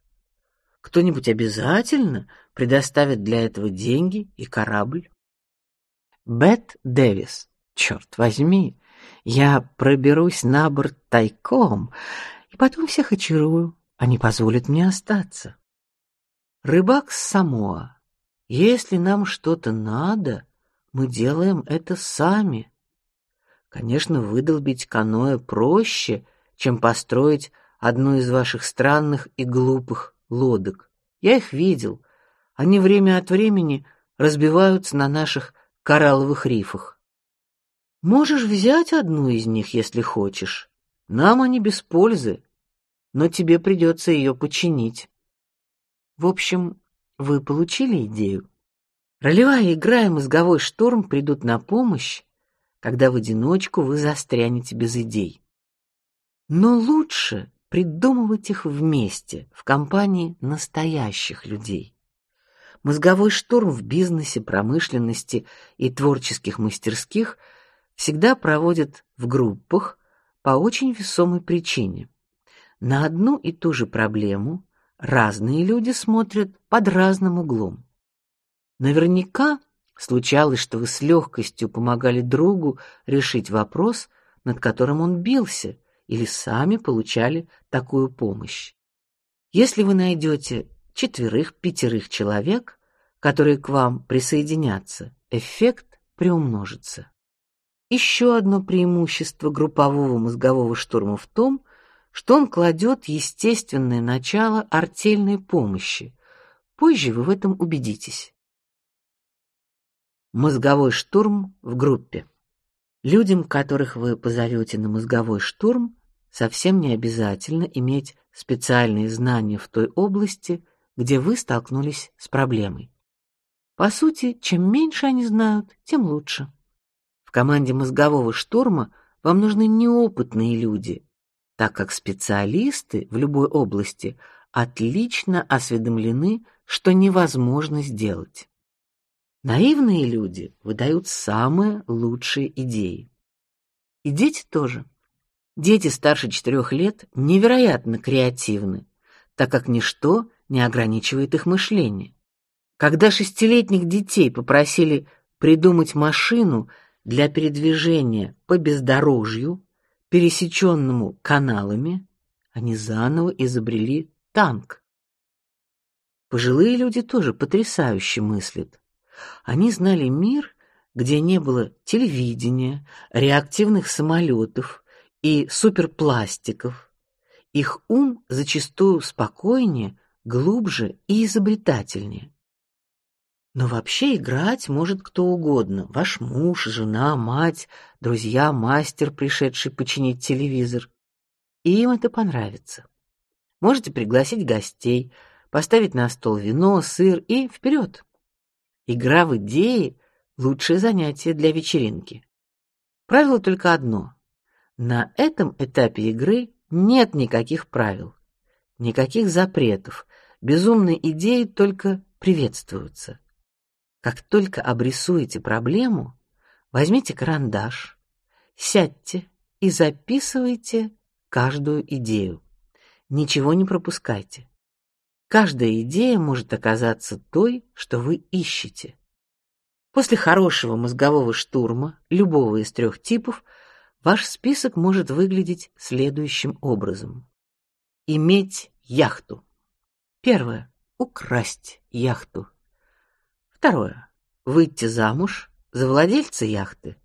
Кто-нибудь обязательно предоставит для этого деньги и корабль? Бет Дэвис. Черт возьми, я проберусь на борт тайком и потом всех очарую. Они позволят мне остаться. Рыбак с Самоа. Если нам что-то надо, мы делаем это сами. Конечно, выдолбить каноэ проще, чем построить одну из ваших странных и глупых лодок. Я их видел. Они время от времени разбиваются на наших коралловых рифах. Можешь взять одну из них, если хочешь. Нам они без пользы, но тебе придется ее починить. В общем, вы получили идею. Ролевая игра и мозговой шторм придут на помощь, когда в одиночку вы застрянете без идей. Но лучше придумывать их вместе, в компании настоящих людей. Мозговой штурм в бизнесе, промышленности и творческих мастерских всегда проводят в группах по очень весомой причине. На одну и ту же проблему разные люди смотрят под разным углом. Наверняка случалось, что вы с легкостью помогали другу решить вопрос, над которым он бился, или сами получали такую помощь. Если вы найдете четверых-пятерых человек, которые к вам присоединятся, эффект приумножится. Еще одно преимущество группового мозгового штурма в том, что он кладет естественное начало артельной помощи. Позже вы в этом убедитесь. Мозговой штурм в группе. Людям, которых вы позовете на мозговой штурм, совсем не обязательно иметь специальные знания в той области, где вы столкнулись с проблемой. По сути, чем меньше они знают, тем лучше. В команде мозгового штурма вам нужны неопытные люди, так как специалисты в любой области отлично осведомлены, что невозможно сделать. Наивные люди выдают самые лучшие идеи. И дети тоже. Дети старше четырех лет невероятно креативны, так как ничто не ограничивает их мышление. Когда шестилетних детей попросили придумать машину для передвижения по бездорожью, пересеченному каналами, они заново изобрели танк. Пожилые люди тоже потрясающе мыслят. Они знали мир, где не было телевидения, реактивных самолетов и суперпластиков. Их ум зачастую спокойнее, глубже и изобретательнее. Но вообще играть может кто угодно: ваш муж, жена, мать, друзья, мастер, пришедший починить телевизор. И им это понравится. Можете пригласить гостей, поставить на стол вино, сыр и вперед. Игра в идеи лучшее занятие для вечеринки. Правило только одно: на этом этапе игры нет никаких правил, никаких запретов. Безумные идеи только приветствуются. Как только обрисуете проблему, возьмите карандаш, сядьте и записывайте каждую идею. Ничего не пропускайте. Каждая идея может оказаться той, что вы ищете. После хорошего мозгового штурма любого из трех типов ваш список может выглядеть следующим образом: иметь яхту. Первое украсть яхту. Второе выйти замуж за владельца яхты.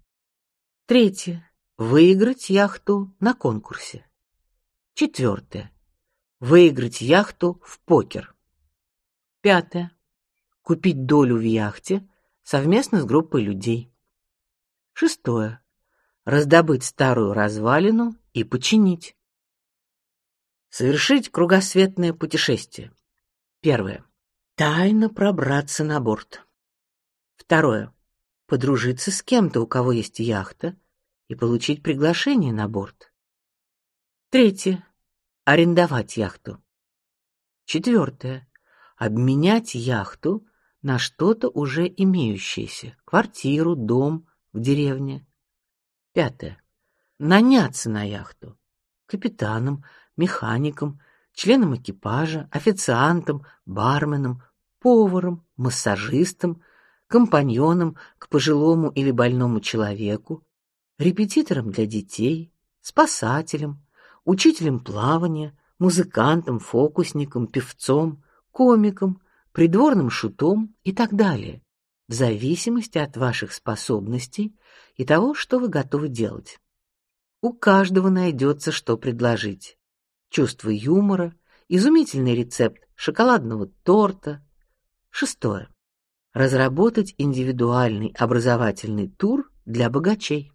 Третье выиграть яхту на конкурсе. Четвертое выиграть яхту в покер. Пятое. Купить долю в яхте совместно с группой людей. Шестое. Раздобыть старую развалину и починить. Совершить кругосветное путешествие. Первое. Тайно пробраться на борт. Второе. Подружиться с кем-то, у кого есть яхта, и получить приглашение на борт. Третье арендовать яхту. Четвертое. Обменять яхту на что-то уже имеющееся: квартиру, дом в деревне. Пятое. Наняться на яхту капитаном, механиком, членом экипажа, официантом, барменом, поваром, массажистом, компаньоном к пожилому или больному человеку, репетитором для детей, спасателем, учителем плавания, музыкантом, фокусником, певцом, комиком, придворным шутом и так далее, в зависимости от ваших способностей и того, что вы готовы делать. У каждого найдется, что предложить. Чувство юмора, изумительный рецепт шоколадного торта. Шестое. Разработать индивидуальный образовательный тур для богачей.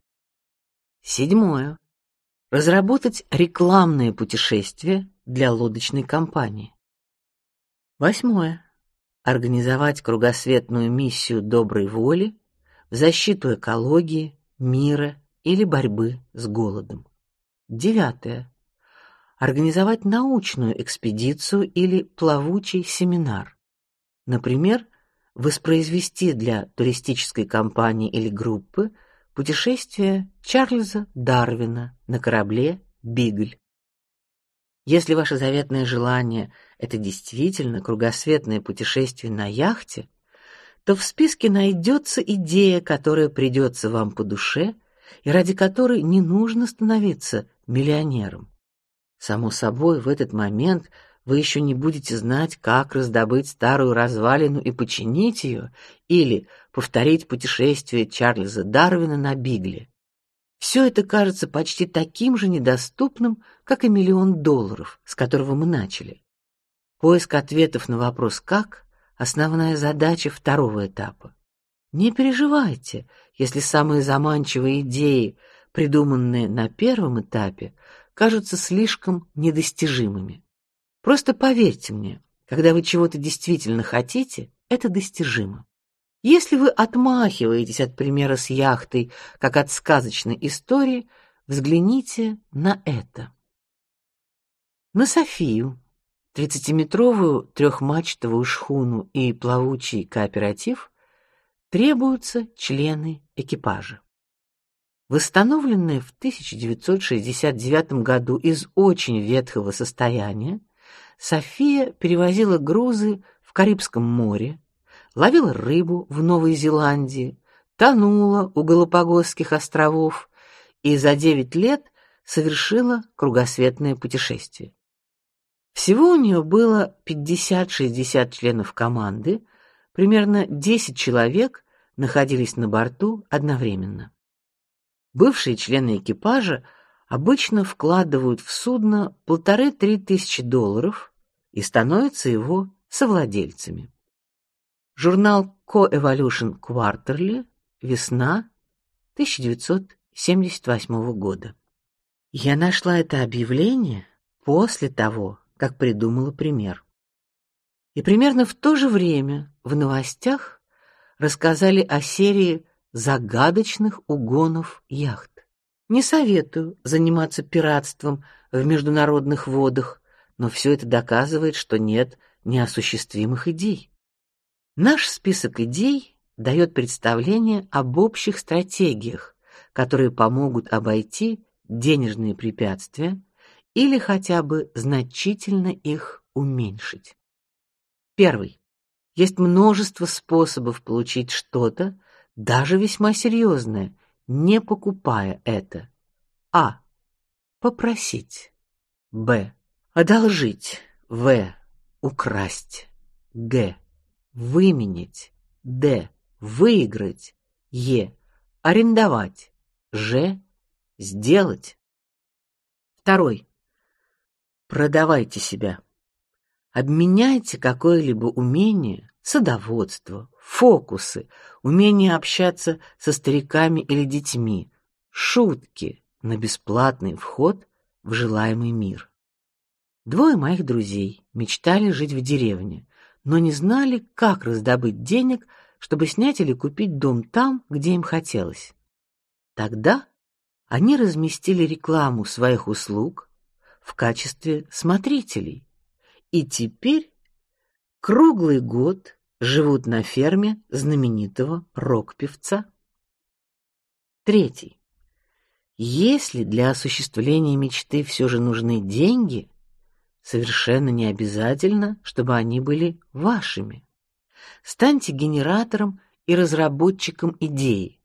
Седьмое. Разработать рекламное путешествие для лодочной компании. Восьмое. Организовать кругосветную миссию доброй воли в защиту экологии, мира или борьбы с голодом. Девятое. Организовать научную экспедицию или плавучий семинар. Например, воспроизвести для туристической компании или группы путешествие Чарльза Дарвина на корабле Бигль. Если ваше заветное желание это действительно кругосветное путешествие на яхте, то в списке найдется идея, которая придется вам по душе и ради которой не нужно становиться миллионером. Само собой, в этот момент вы еще не будете знать, как раздобыть старую развалину и починить ее, или повторить путешествие Чарльза Дарвина на Бигле. Все это кажется почти таким же недоступным, как и миллион долларов, с которого мы начали. Поиск ответов на вопрос «как» — основная задача второго этапа. Не переживайте, если самые заманчивые идеи, придуманные на первом этапе, кажутся слишком недостижимыми. Просто поверьте мне, когда вы чего-то действительно хотите, это достижимо. Если вы отмахиваетесь от примера с яхтой, как от сказочной истории, взгляните на это. На Софию, тридцатиметровую трехмачтовую шхуну и плавучий кооператив требуются члены экипажа. Восстановленная в 1969 году из очень ветхого состояния, София перевозила грузы в Карибском море, ловила рыбу в Новой Зеландии, тонула у Галапагосских островов и за 9 лет совершила кругосветное путешествие. Всего у нее было 50-60 членов команды, примерно 10 человек находились на борту одновременно. Бывшие члены экипажа обычно вкладывают в судно полторы-три тысячи долларов и становятся его совладельцами. Журнал Coevolution Quarterly, весна 1978 года. Я нашла это объявление после того, как придумала пример. И примерно в то же время в новостях рассказали о серии загадочных угонов яхт. Не советую заниматься пиратством в международных водах, но все это доказывает, что нет неосуществимых идей. Наш список идей дает представление об общих стратегиях, которые помогут обойти денежные препятствия или хотя бы значительно их уменьшить. Первый. Есть множество способов получить что-то, даже весьма серьезное, не покупая это. А. Попросить. Б. Одолжить. В. Украсть. Г. Выменить. Д. Выиграть. Е. Арендовать. Ж. Сделать. Второй. Продавайте себя. Обменяйте какое-либо умение, садоводство, фокусы, умение общаться со стариками или детьми, шутки на бесплатный вход в желаемый мир. Двое моих друзей мечтали жить в деревне, но не знали, как раздобыть денег, чтобы снять или купить дом там, где им хотелось. Тогда они разместили рекламу своих услуг в качестве смотрителей и теперь круглый год живут на ферме знаменитого рок-певца. Третий. Если для осуществления мечты все же нужны деньги, совершенно не обязательно, чтобы они были вашими. Станьте генератором и разработчиком идеи.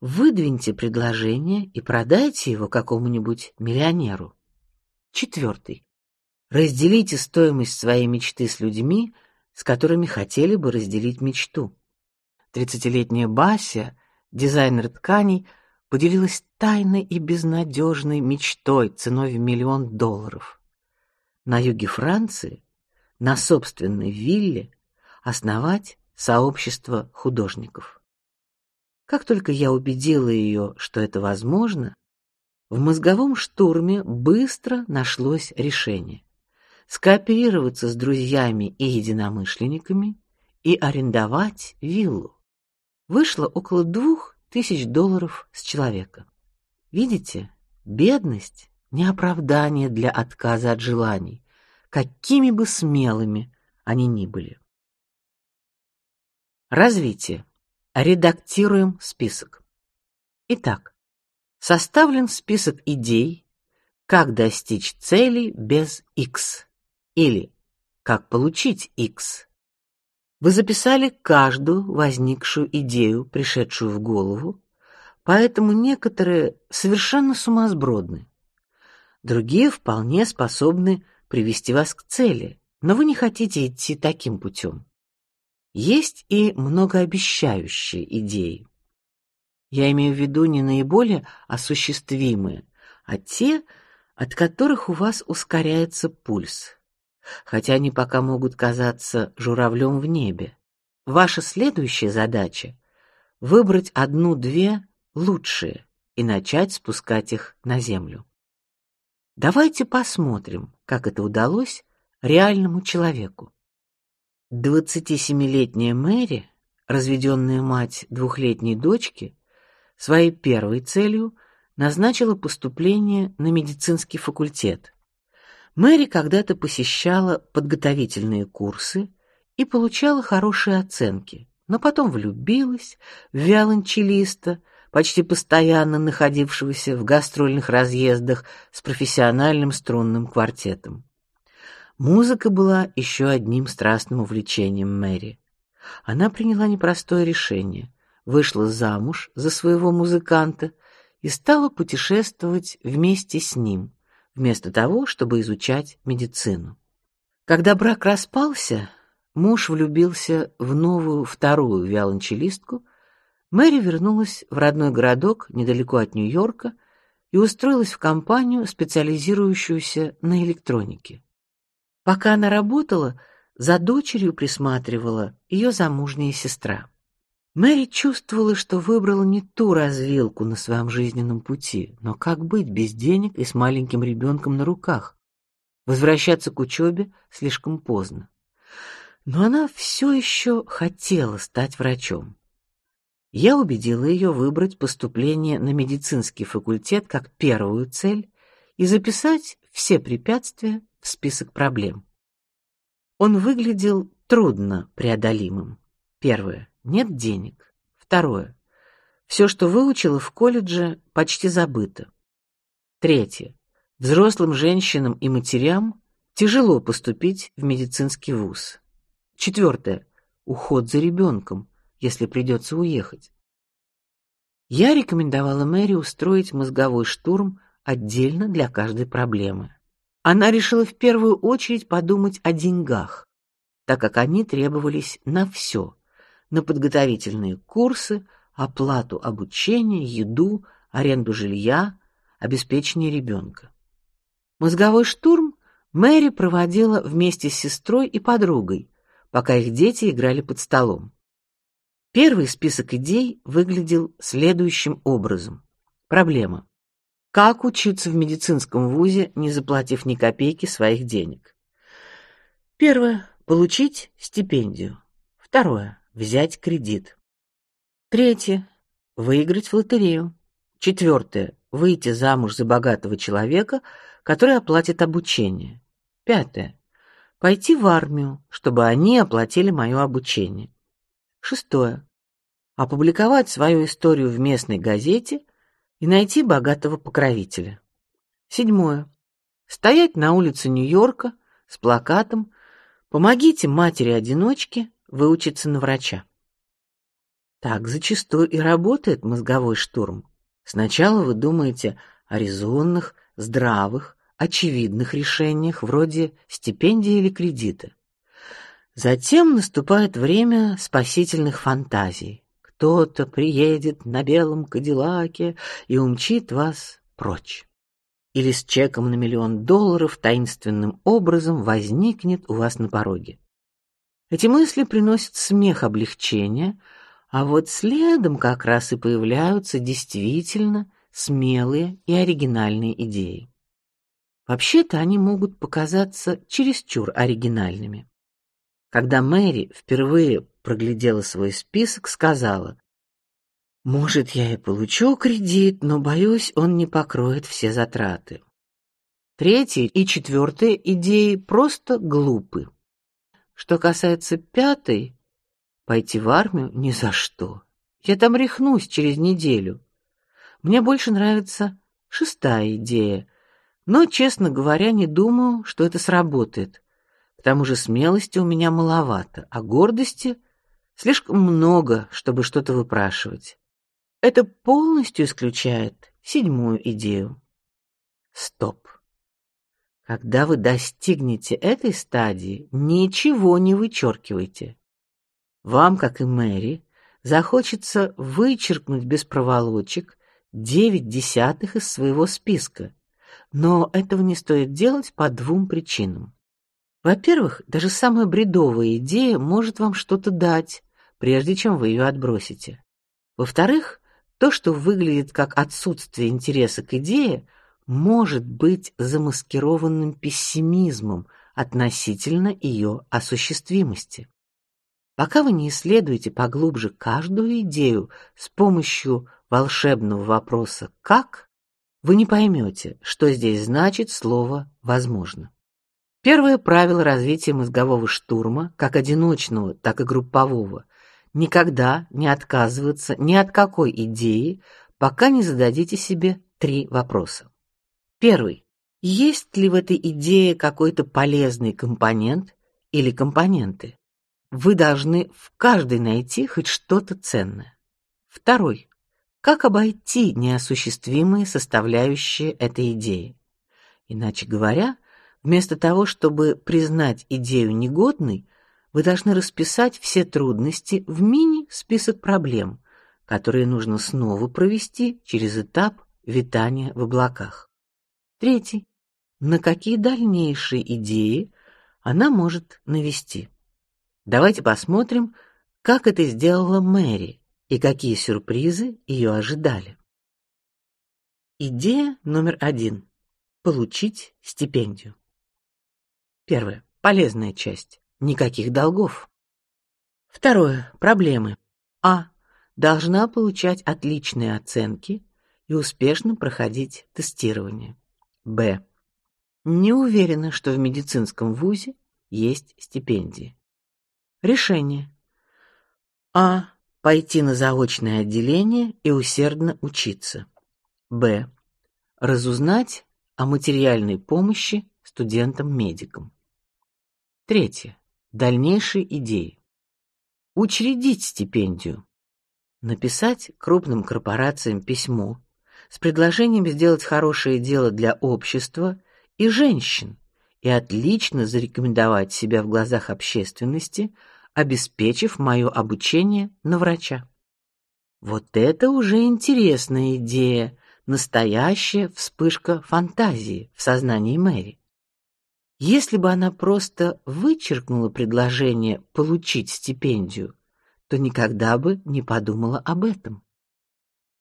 Выдвиньте предложение и продайте его какому-нибудь миллионеру. Четвертый. Разделите стоимость своей мечты с людьми, с которыми хотели бы разделить мечту. Тридцатилетняя Бася, дизайнер тканей, поделилась тайной и безнадежной мечтой ценой в миллион долларов. На юге Франции, на собственной вилле, основать сообщество художников. Как только я убедила ее, что это возможно, в мозговом штурме быстро нашлось решение: скооперироваться с друзьями и единомышленниками и арендовать виллу. Вышло около двух тысяч долларов с человека. Видите, бедность не оправдание для отказа от желаний, какими бы смелыми они ни были. Развитие. Редактируем список. Итак, составлен список идей, как достичь целей без X или как получить X. Вы записали каждую возникшую идею, пришедшую в голову, поэтому некоторые совершенно сумасбродны. Другие вполне способны привести вас к цели, но вы не хотите идти таким путем. Есть и многообещающие идеи. Я имею в виду не наиболее осуществимые, а те, от которых у вас ускоряется пульс хотя они пока могут казаться журавлем в небе. Ваша следующая задача — выбрать одну-две лучшие и начать спускать их на землю. Давайте посмотрим, как это удалось реальному человеку. 27-летняя Мэри, разведенная мать двухлетней дочки, своей первой целью назначила поступление на медицинский факультет. Мэри когда-то посещала подготовительные курсы и получала хорошие оценки, но потом влюбилась в виолончелиста, почти постоянно находившегося в гастрольных разъездах с профессиональным струнным квартетом. Музыка была еще одним страстным увлечением Мэри. Она приняла непростое решение, вышла замуж за своего музыканта и стала путешествовать вместе с ним вместо того, чтобы изучать медицину. Когда брак распался, муж влюбился в новую вторую виолончелистку. Мэри вернулась в родной городок недалеко от Нью-Йорка и устроилась в компанию, специализирующуюся на электронике. Пока она работала, за дочерью присматривала ее замужняя сестра. Мэри чувствовала, что выбрала не ту развилку на своем жизненном пути, но как быть без денег и с маленьким ребенком на руках? Возвращаться к учебе слишком поздно. Но она все еще хотела стать врачом. Я убедила ее выбрать поступление на медицинский факультет как первую цель и записать все препятствия в список проблем. Он выглядел трудно преодолимым. Первое нет денег. Второе. Все, что выучила в колледже, почти забыто. Третье. Взрослым женщинам и матерям тяжело поступить в медицинский вуз. Четвертое. Уход за ребенком, если придется уехать. Я рекомендовала Мэри устроить мозговой штурм отдельно для каждой проблемы. Она решила в первую очередь подумать о деньгах, так как они требовались на все на подготовительные курсы, оплату обучения, еду, аренду жилья, обеспечение ребенка. Мозговой штурм Мэри проводила вместе с сестрой и подругой, пока их дети играли под столом. Первый список идей выглядел следующим образом. Проблема: как учиться в медицинском вузе, не заплатив ни копейки своих денег? Первое получить стипендию. Второе взять кредит. Третье выиграть в лотерею. Четвертое выйти замуж за богатого человека, который оплатит обучение. Пятое Пойти в армию, чтобы они оплатили мое обучение. Шестое. Опубликовать свою историю в местной газете и найти богатого покровителя. Седьмое. Стоять на улице Нью-Йорка с плакатом «Помогите матери-одиночке выучиться на врача». Так зачастую и работает мозговой штурм. Сначала вы думаете о резонных, здравых, очевидных решениях вроде стипендии или кредита. Затем наступает время спасительных фантазий. Кто-то приедет на белом кадиллаке и умчит вас прочь. Или с чеком на миллион долларов таинственным образом возникнет у вас на пороге. Эти мысли приносят смех облегчения, а вот следом как раз и появляются действительно смелые и оригинальные идеи. Вообще-то они могут показаться чересчур оригинальными. Когда Мэри впервые проглядела свой список, сказала: "Может, я и получу кредит, но боюсь, он не покроет все затраты". Третья и четвертая идеи просто глупы. Что касается пятой, Пойти в армию ни за что. Я там рехнусь через неделю. Мне больше нравится шестая идея, но, честно говоря, не думаю, что это сработает. К тому же смелости у меня маловато, а гордости слишком много, чтобы что-то выпрашивать. Это полностью исключает седьмую идею. Стоп. Когда вы достигнете этой стадии, ничего не вычеркивайте. Вам, как и Мэри, захочется вычеркнуть без проволочек девять десятых из своего списка, но этого не стоит делать по двум причинам. Во-первых, даже самая бредовая идея может вам что-то дать, прежде чем вы ее отбросите. Во-вторых, то, что выглядит как отсутствие интереса к идее, может быть замаскированным пессимизмом относительно ее осуществимости. Пока вы не исследуете поглубже каждую идею с помощью волшебного вопроса «как», вы не поймете, что здесь значит слово «возможно». Первое правило развития мозгового штурма, как одиночного, так и группового, никогда не отказываться ни от какой идеи, пока не зададите себе три вопроса. Первый. Есть ли в этой идее какой-то полезный компонент или компоненты? Вы должны в каждой найти хоть что-то ценное. Второй. Как обойти неосуществимые составляющие этой идеи? Иначе говоря, вместо того, чтобы признать идею негодной, вы должны расписать все трудности в мини-список проблем, которые нужно снова провести через этап витания в облаках. Третий. На какие дальнейшие идеи она может навести? Давайте посмотрим, как это сделала Мэри и какие сюрпризы ее ожидали. Идея номер один: получить стипендию. Первое полезная часть никаких долгов. Второе проблемы. А должна получать отличные оценки и успешно проходить тестирование. Б не уверена, что в медицинском вузе есть стипендии. Решение. А. Пойти на заочное отделение и усердно учиться. Б. Разузнать о материальной помощи студентам-медикам. Третье. Дальнейшие идеи. Учредить стипендию. Написать крупным корпорациям письмо с предложением сделать хорошее дело для общества и женщин, и отлично зарекомендовать себя в глазах общественности, обеспечив мое обучение на врача. Вот это уже интересная идея, настоящая вспышка фантазии в сознании Мэри. Если бы она просто вычеркнула предложение получить стипендию, то никогда бы не подумала об этом.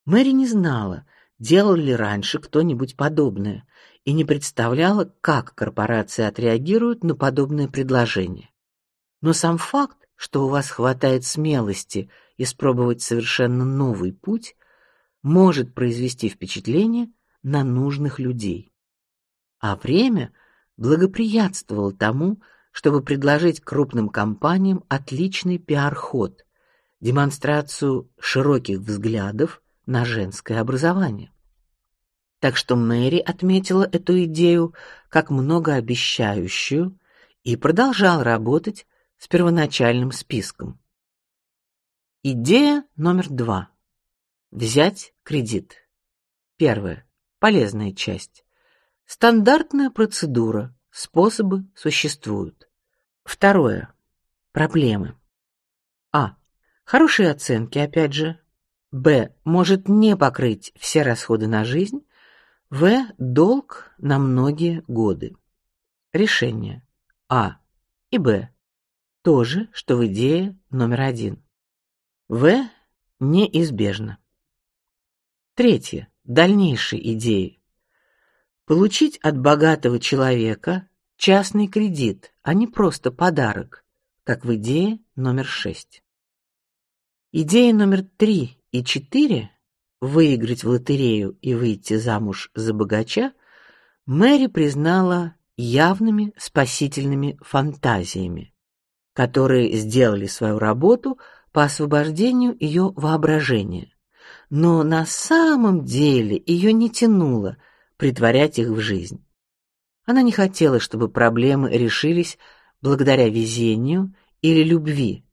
Мэри не знала, делал ли раньше кто-нибудь подобное, и не представляла, как корпорации отреагируют на подобное предложение. Но сам факт, что у вас хватает смелости испробовать совершенно новый путь, может произвести впечатление на нужных людей. А время благоприятствовало тому, чтобы предложить крупным компаниям отличный пиар-ход, демонстрацию широких взглядов на женское образование. Так что Мэри отметила эту идею как многообещающую и продолжал работать с первоначальным списком. Идея номер два. Взять кредит. Первое. Полезная часть. Стандартная процедура, способы существуют. Второе. Проблемы. А. Хорошие оценки, опять же. Б. Может не покрыть все расходы на жизнь. В. Долг на многие годы. Решение. А и Б. То же, что в идее номер один. В. Неизбежно. Третье. Дальнейшие идеи. Получить от богатого человека частный кредит, а не просто подарок, как в идее номер шесть. Идеи номер три и четыре выиграть в лотерею и выйти замуж за богача Мэри признала явными спасительными фантазиями, которые сделали свою работу по освобождению ее воображения. Но на самом деле ее не тянуло притворять их в жизнь. Она не хотела, чтобы проблемы решились благодаря везению или любви,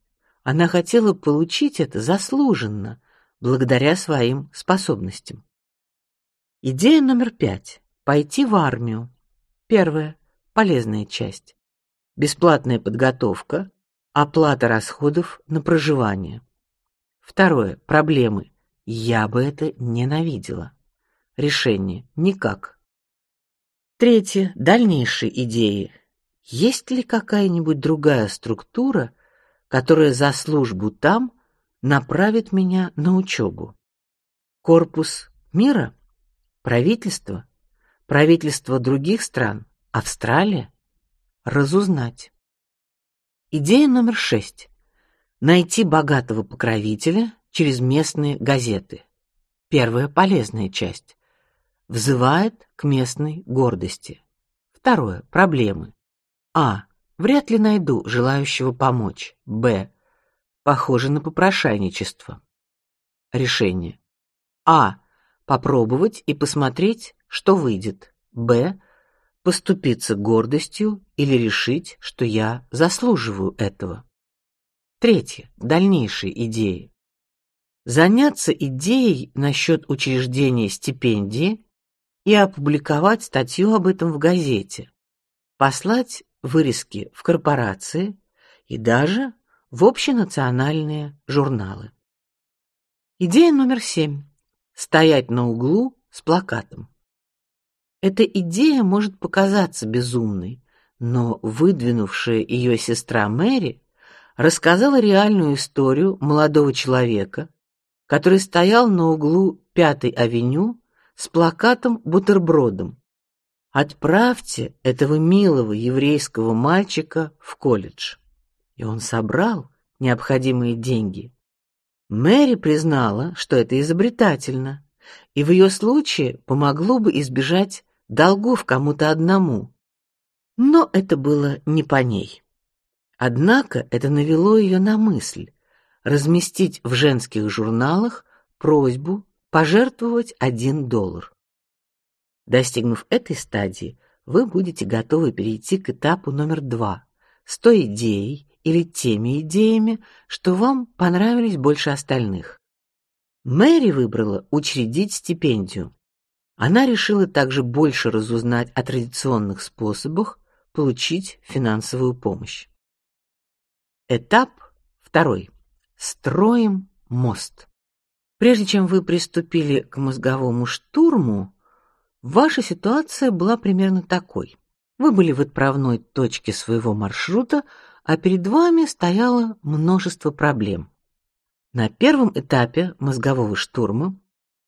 она хотела получить это заслуженно, благодаря своим способностям. Идея номер пять: пойти в армию. Первая полезная часть. Бесплатная подготовка, оплата расходов на проживание. Второе проблемы. Я бы это ненавидела. Решение никак. Третье дальнейшие идеи. Есть ли какая-нибудь другая структура, которая за службу там направит меня на учебу. Корпус мира, правительство, правительство других стран, Австралия, разузнать. Идея номер шесть: найти богатого покровителя через местные газеты. Первая полезная часть взывает к местной гордости. Второе проблемы. А. Вряд ли найду желающего помочь. Б. Похоже на попрошайничество. Решение. А. Попробовать и посмотреть, что выйдет. Б. Поступиться гордостью или решить, что я заслуживаю этого. Третье. Дальнейшие идеи. Заняться идеей насчет учреждения стипендии и опубликовать статью об этом в газете. Послать вырезки в корпорации и даже в общенациональные журналы. Идея номер семь: стоять на углу с плакатом. Эта идея может показаться безумной, но выдвинувшая ее сестра Мэри рассказала реальную историю молодого человека, который стоял на углу Пятой авеню с плакатом бутербродом Отправьте этого милого еврейского мальчика в колледж. И он собрал необходимые деньги. Мэри признала, что это изобретательно, и в ее случае помогло бы избежать долгов кому-то одному. Но это было не по ней. Однако это навело ее на мысль разместить в женских журналах просьбу пожертвовать один доллар. Достигнув этой стадии, вы будете готовы перейти к этапу номер два с той идеей или теми идеями, что вам понравились больше остальных. Мэри выбрала учредить стипендию. Она решила также больше разузнать о традиционных способах получить финансовую помощь. Этап второй. Строим мост. Прежде чем вы приступили к мозговому штурму, Ваша ситуация была примерно такой: вы были в отправной точке своего маршрута, а перед вами стояло множество проблем. На первом этапе мозгового штурма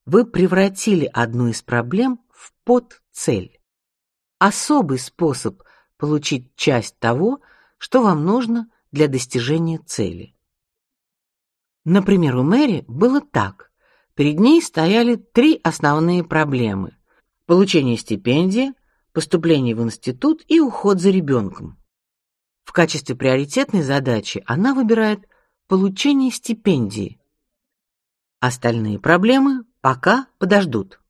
вы превратили одну из проблем в подцель. Особый способ получить часть того, что вам нужно для достижения цели. Например, у Мэри было так: перед ней стояли три основные проблемы: получение стипендии, поступление в институт и уход за ребенком. В качестве приоритетной задачи она выбирает получение стипендии. Остальные проблемы пока подождут.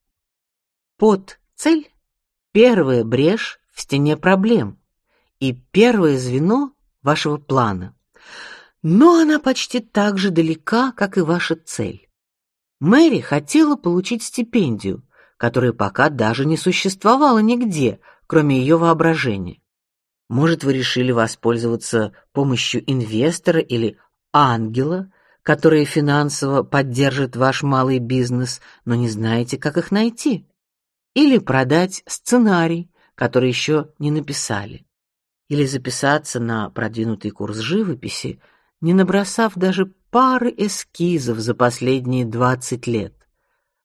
Под цель первая брешь в стене проблем и первое звено вашего плана. Но она почти так же далека, как и ваша цель. Мэри хотела получить стипендию, которая пока даже не существовала нигде, кроме ее воображения. Может, вы решили воспользоваться помощью инвестора или ангела, которые финансово поддержат ваш малый бизнес, но не знаете, как их найти? Или продать сценарий, который еще не написали? Или записаться на продвинутый курс живописи, не набросав даже пары эскизов за последние двадцать лет?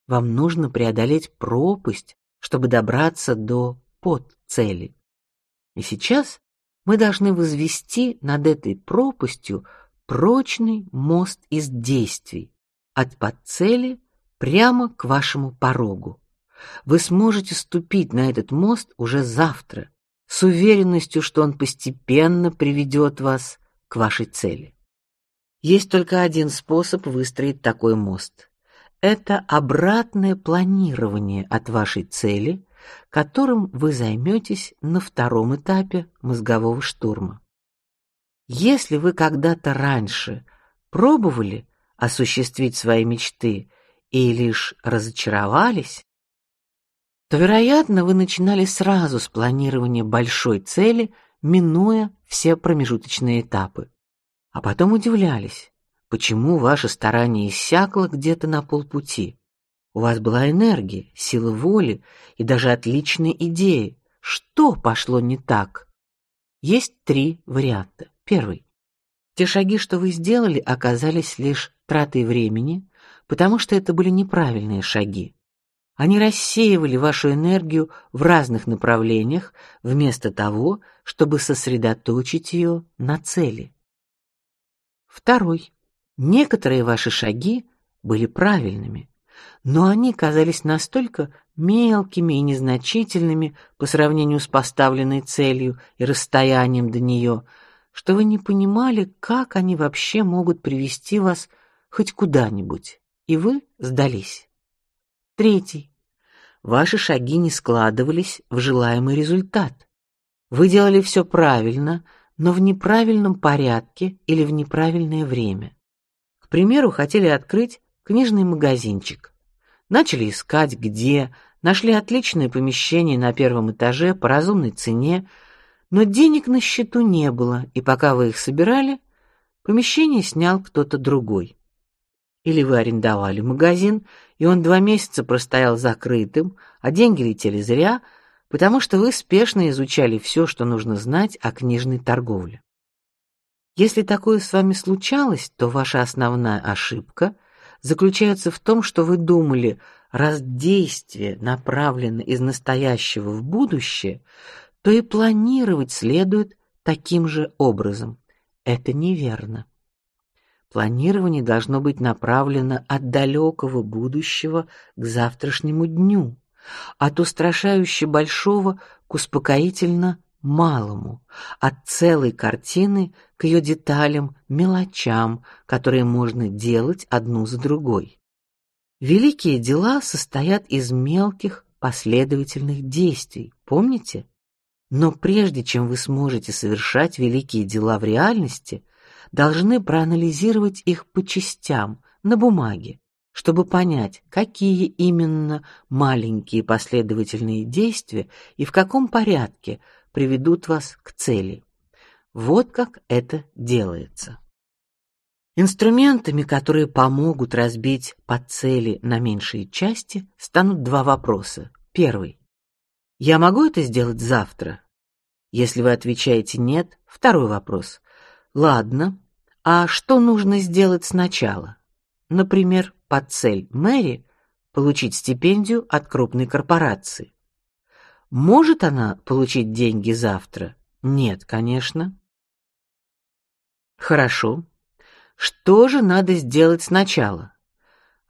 Вам нужно преодолеть пропасть, чтобы добраться до подцели. И сейчас мы должны возвести над этой пропастью прочный мост из действий от подцели прямо к вашему порогу. Вы сможете ступить на этот мост уже завтра, с уверенностью, что он постепенно приведет вас к вашей цели. Есть только один способ выстроить такой мост. Это обратное планирование от вашей цели, которым вы займетесь на втором этапе мозгового штурма. Если вы когда-то раньше пробовали осуществить свои мечты и лишь разочаровались, то, вероятно, вы начинали сразу с планирования большой цели, минуя все промежуточные этапы, а потом удивлялись, почему ваше старание иссякло где-то на полпути. У вас была энергия, сила воли и даже отличные идеи. Что пошло не так? Есть три варианта. Первый. Те шаги, что вы сделали, оказались лишь тратой времени, потому что это были неправильные шаги. Они рассеивали вашу энергию в разных направлениях, вместо того, чтобы сосредоточить ее на цели. Второй. Некоторые ваши шаги были правильными, но они казались настолько мелкими и незначительными по сравнению с поставленной целью и расстоянием до нее, что вы не понимали, как они вообще могут привести вас хоть куда-нибудь, и вы сдались. Третий. Ваши шаги не складывались в желаемый результат. Вы делали все правильно, но в неправильном порядке или в неправильное время. К примеру, хотели открыть книжный магазинчик. Начали искать, где, нашли отличное помещение на первом этаже по разумной цене, но денег на счету не было, и пока вы их собирали, помещение снял кто-то другой. Или вы арендовали магазин, и он два месяца простоял закрытым, а деньги летели зря, потому что вы спешно изучали все, что нужно знать о книжной торговле. Если такое с вами случалось, то ваша основная ошибка заключается в том, что вы думали, раз действие направлено из настоящего в будущее, то и планировать следует таким же образом. Это неверно. Планирование должно быть направлено от далекого будущего к завтрашнему дню, от устрашающе большого к успокоительно малому, от целой картины к ее деталям, мелочам, которые можно делать одну за другой. Великие дела состоят из мелких последовательных действий. Помните? Но прежде чем вы сможете совершать великие дела в реальности, должны проанализировать их по частям на бумаге, чтобы понять, какие именно маленькие последовательные действия и в каком порядке приведут вас к цели. Вот как это делается. Инструментами, которые помогут разбить по цели на меньшие части, станут два вопроса. Первый: я могу это сделать завтра? Если вы отвечаете нет, второй вопрос. Ладно, а что нужно сделать сначала? Например, под цель Мэри получить стипендию от крупной корпорации. Может она получить деньги завтра? Нет, конечно. Хорошо. Что же надо сделать сначала?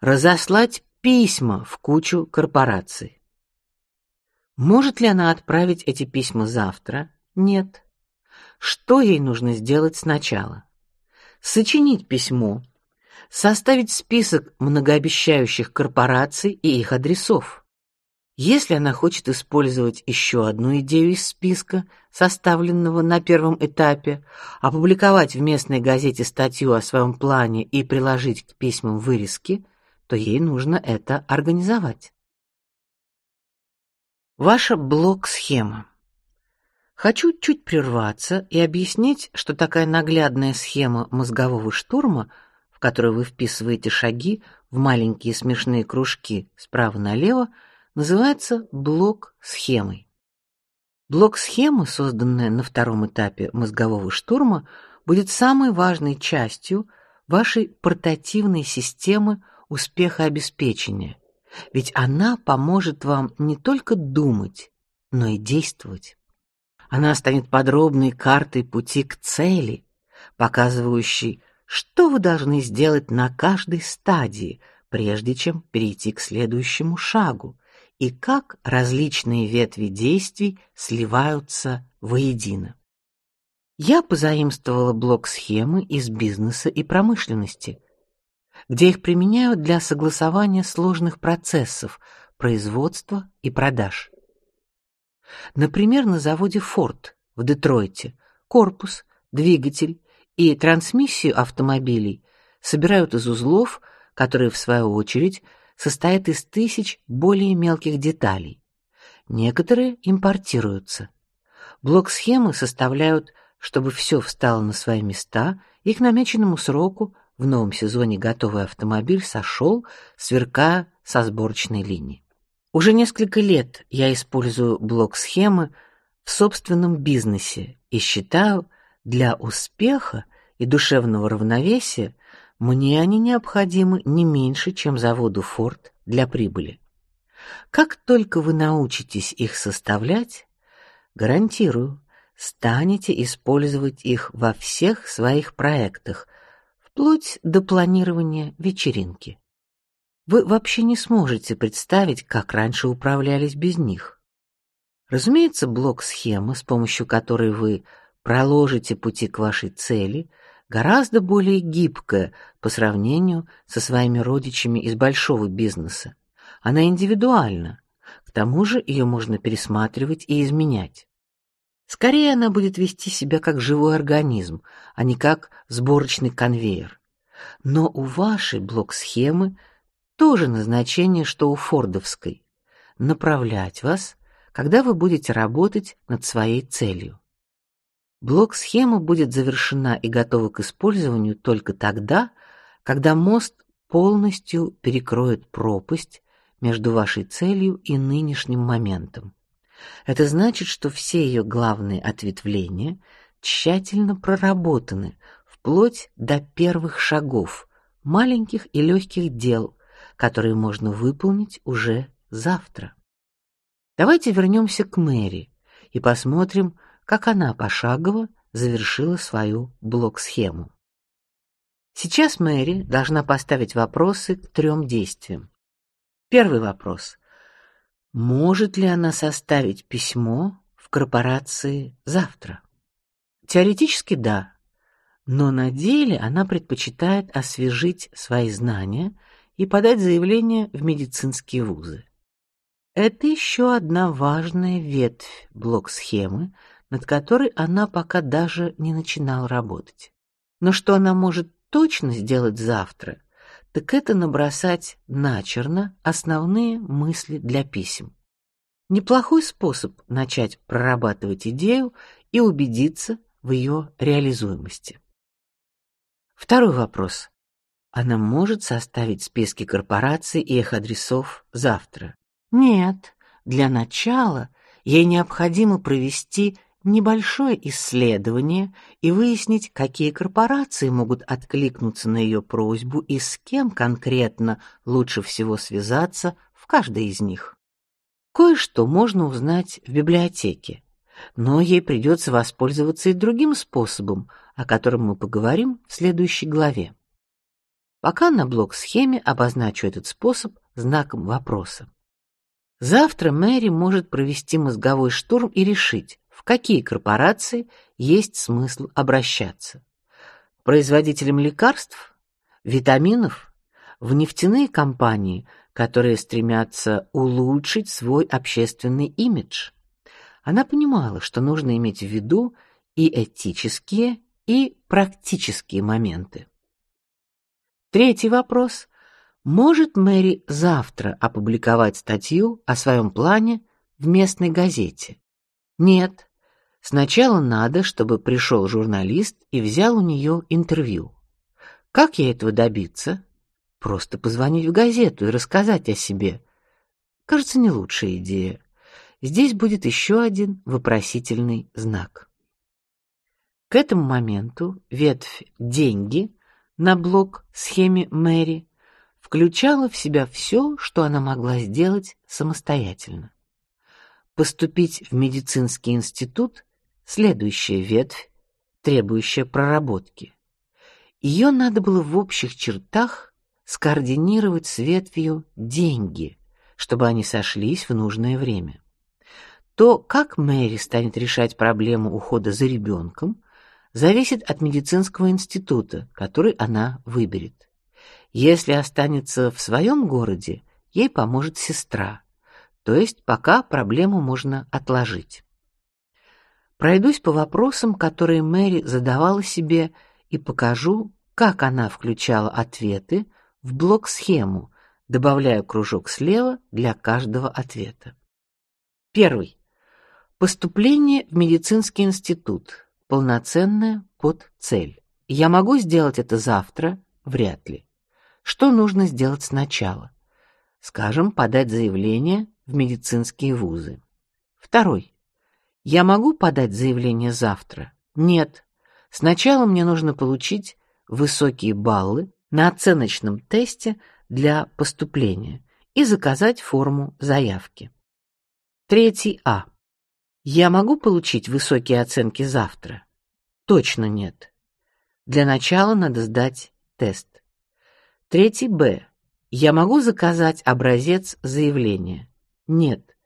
Разослать письма в кучу корпораций. Может ли она отправить эти письма завтра? Нет. что ей нужно сделать сначала. Сочинить письмо, составить список многообещающих корпораций и их адресов. Если она хочет использовать еще одну идею из списка, составленного на первом этапе, опубликовать в местной газете статью о своем плане и приложить к письмам вырезки, то ей нужно это организовать. Ваша блок-схема. Хочу чуть прерваться и объяснить, что такая наглядная схема мозгового штурма, в которую вы вписываете шаги в маленькие смешные кружки справа налево, называется блок-схемой. Блок-схема, созданная на втором этапе мозгового штурма, будет самой важной частью вашей портативной системы успеха обеспечения, ведь она поможет вам не только думать, но и действовать. Она станет подробной картой пути к цели, показывающей, что вы должны сделать на каждой стадии, прежде чем перейти к следующему шагу, и как различные ветви действий сливаются воедино. Я позаимствовала блок-схемы из бизнеса и промышленности, где их применяют для согласования сложных процессов производства и продаж. Например, на заводе Ford в Детройте корпус, двигатель и трансмиссию автомобилей собирают из узлов, которые в свою очередь состоят из тысяч более мелких деталей. Некоторые импортируются. Блок-схемы составляют, чтобы все встало на свои места, и к намеченному сроку в новом сезоне готовый автомобиль сошел, сверкая со сборочной линии. Уже несколько лет я использую блок-схемы в собственном бизнесе и считаю, для успеха и душевного равновесия мне они необходимы не меньше, чем заводу Ford для прибыли. Как только вы научитесь их составлять, гарантирую, станете использовать их во всех своих проектах, вплоть до планирования вечеринки. Вы вообще не сможете представить, как раньше управлялись без них. Разумеется, блок-схема, с помощью которой вы проложите пути к вашей цели, гораздо более гибкая по сравнению со своими родичами из большого бизнеса. Она индивидуальна. К тому же ее можно пересматривать и изменять. Скорее она будет вести себя как живой организм, а не как сборочный конвейер. Но у вашей блок-схемы тоже назначение, что у фордовской направлять вас, когда вы будете работать над своей целью. Блок-схема будет завершена и готова к использованию только тогда, когда мост полностью перекроет пропасть между вашей целью и нынешним моментом. Это значит, что все ее главные ответвления тщательно проработаны вплоть до первых шагов, маленьких и легких дел, которые можно выполнить уже завтра. Давайте вернемся к Мэри и посмотрим, как она пошагово завершила свою блок-схему. Сейчас Мэри должна поставить вопросы к трем действиям. Первый вопрос: может ли она составить письмо в корпорации завтра? Теоретически да, но на деле она предпочитает освежить свои знания и подать заявление в медицинские вузы. Это еще одна важная ветвь блок-схемы, над которой она пока даже не начинала работать. Но что она может точно сделать завтра, так это набросать начерно основные мысли для писем. Неплохой способ начать прорабатывать идею и убедиться в ее реализуемости. Второй вопрос. Она может составить списки корпораций и их адресов завтра? Нет. Для начала ей необходимо провести небольшое исследование и выяснить, какие корпорации могут откликнуться на ее просьбу и с кем конкретно лучше всего связаться в каждой из них. Кое-что можно узнать в библиотеке, но ей придется воспользоваться и другим способом, о котором мы поговорим в следующей главе. Пока на блок-схеме обозначу этот способ знаком вопроса. Завтра Мэри может провести мозговой штурм и решить, в какие корпорации есть смысл обращаться. Производителям лекарств, витаминов, в нефтяные компании, которые стремятся улучшить свой общественный имидж. Она понимала, что нужно иметь в виду и этические, и практические моменты. Третий вопрос: может Мэри завтра опубликовать статью о своем плане в местной газете? Нет. Сначала надо, чтобы пришел журналист и взял у нее интервью. Как я этого добиться? Просто позвонить в газету и рассказать о себе. Кажется, не лучшая идея. Здесь будет еще один вопросительный знак. К этому моменту ветвь деньги на блок схеме Мэри включала в себя все, что она могла сделать самостоятельно. Поступить в медицинский институт следующая ветвь, требующая проработки. Ее надо было в общих чертах скоординировать с ветвью деньги, чтобы они сошлись в нужное время. То, как Мэри станет решать проблему ухода за ребенком, зависит от медицинского института, который она выберет. Если останется в своем городе, ей поможет сестра. То есть пока проблему можно отложить. Пройдусь по вопросам, которые Мэри задавала себе, и покажу, как она включала ответы в блок-схему, добавляя кружок слева для каждого ответа. Первый. Поступление в медицинский институт. Полноценная подцель. Я могу сделать это завтра? Вряд ли. Что нужно сделать сначала? Скажем, подать заявление в медицинские вузы. Второй. Я могу подать заявление завтра? Нет. Сначала мне нужно получить высокие баллы на оценочном тесте для поступления и заказать форму заявки. Третий А. Я могу получить высокие оценки завтра? Точно нет. Для начала надо сдать тест. Третий Б. Я могу заказать образец заявления? Нет,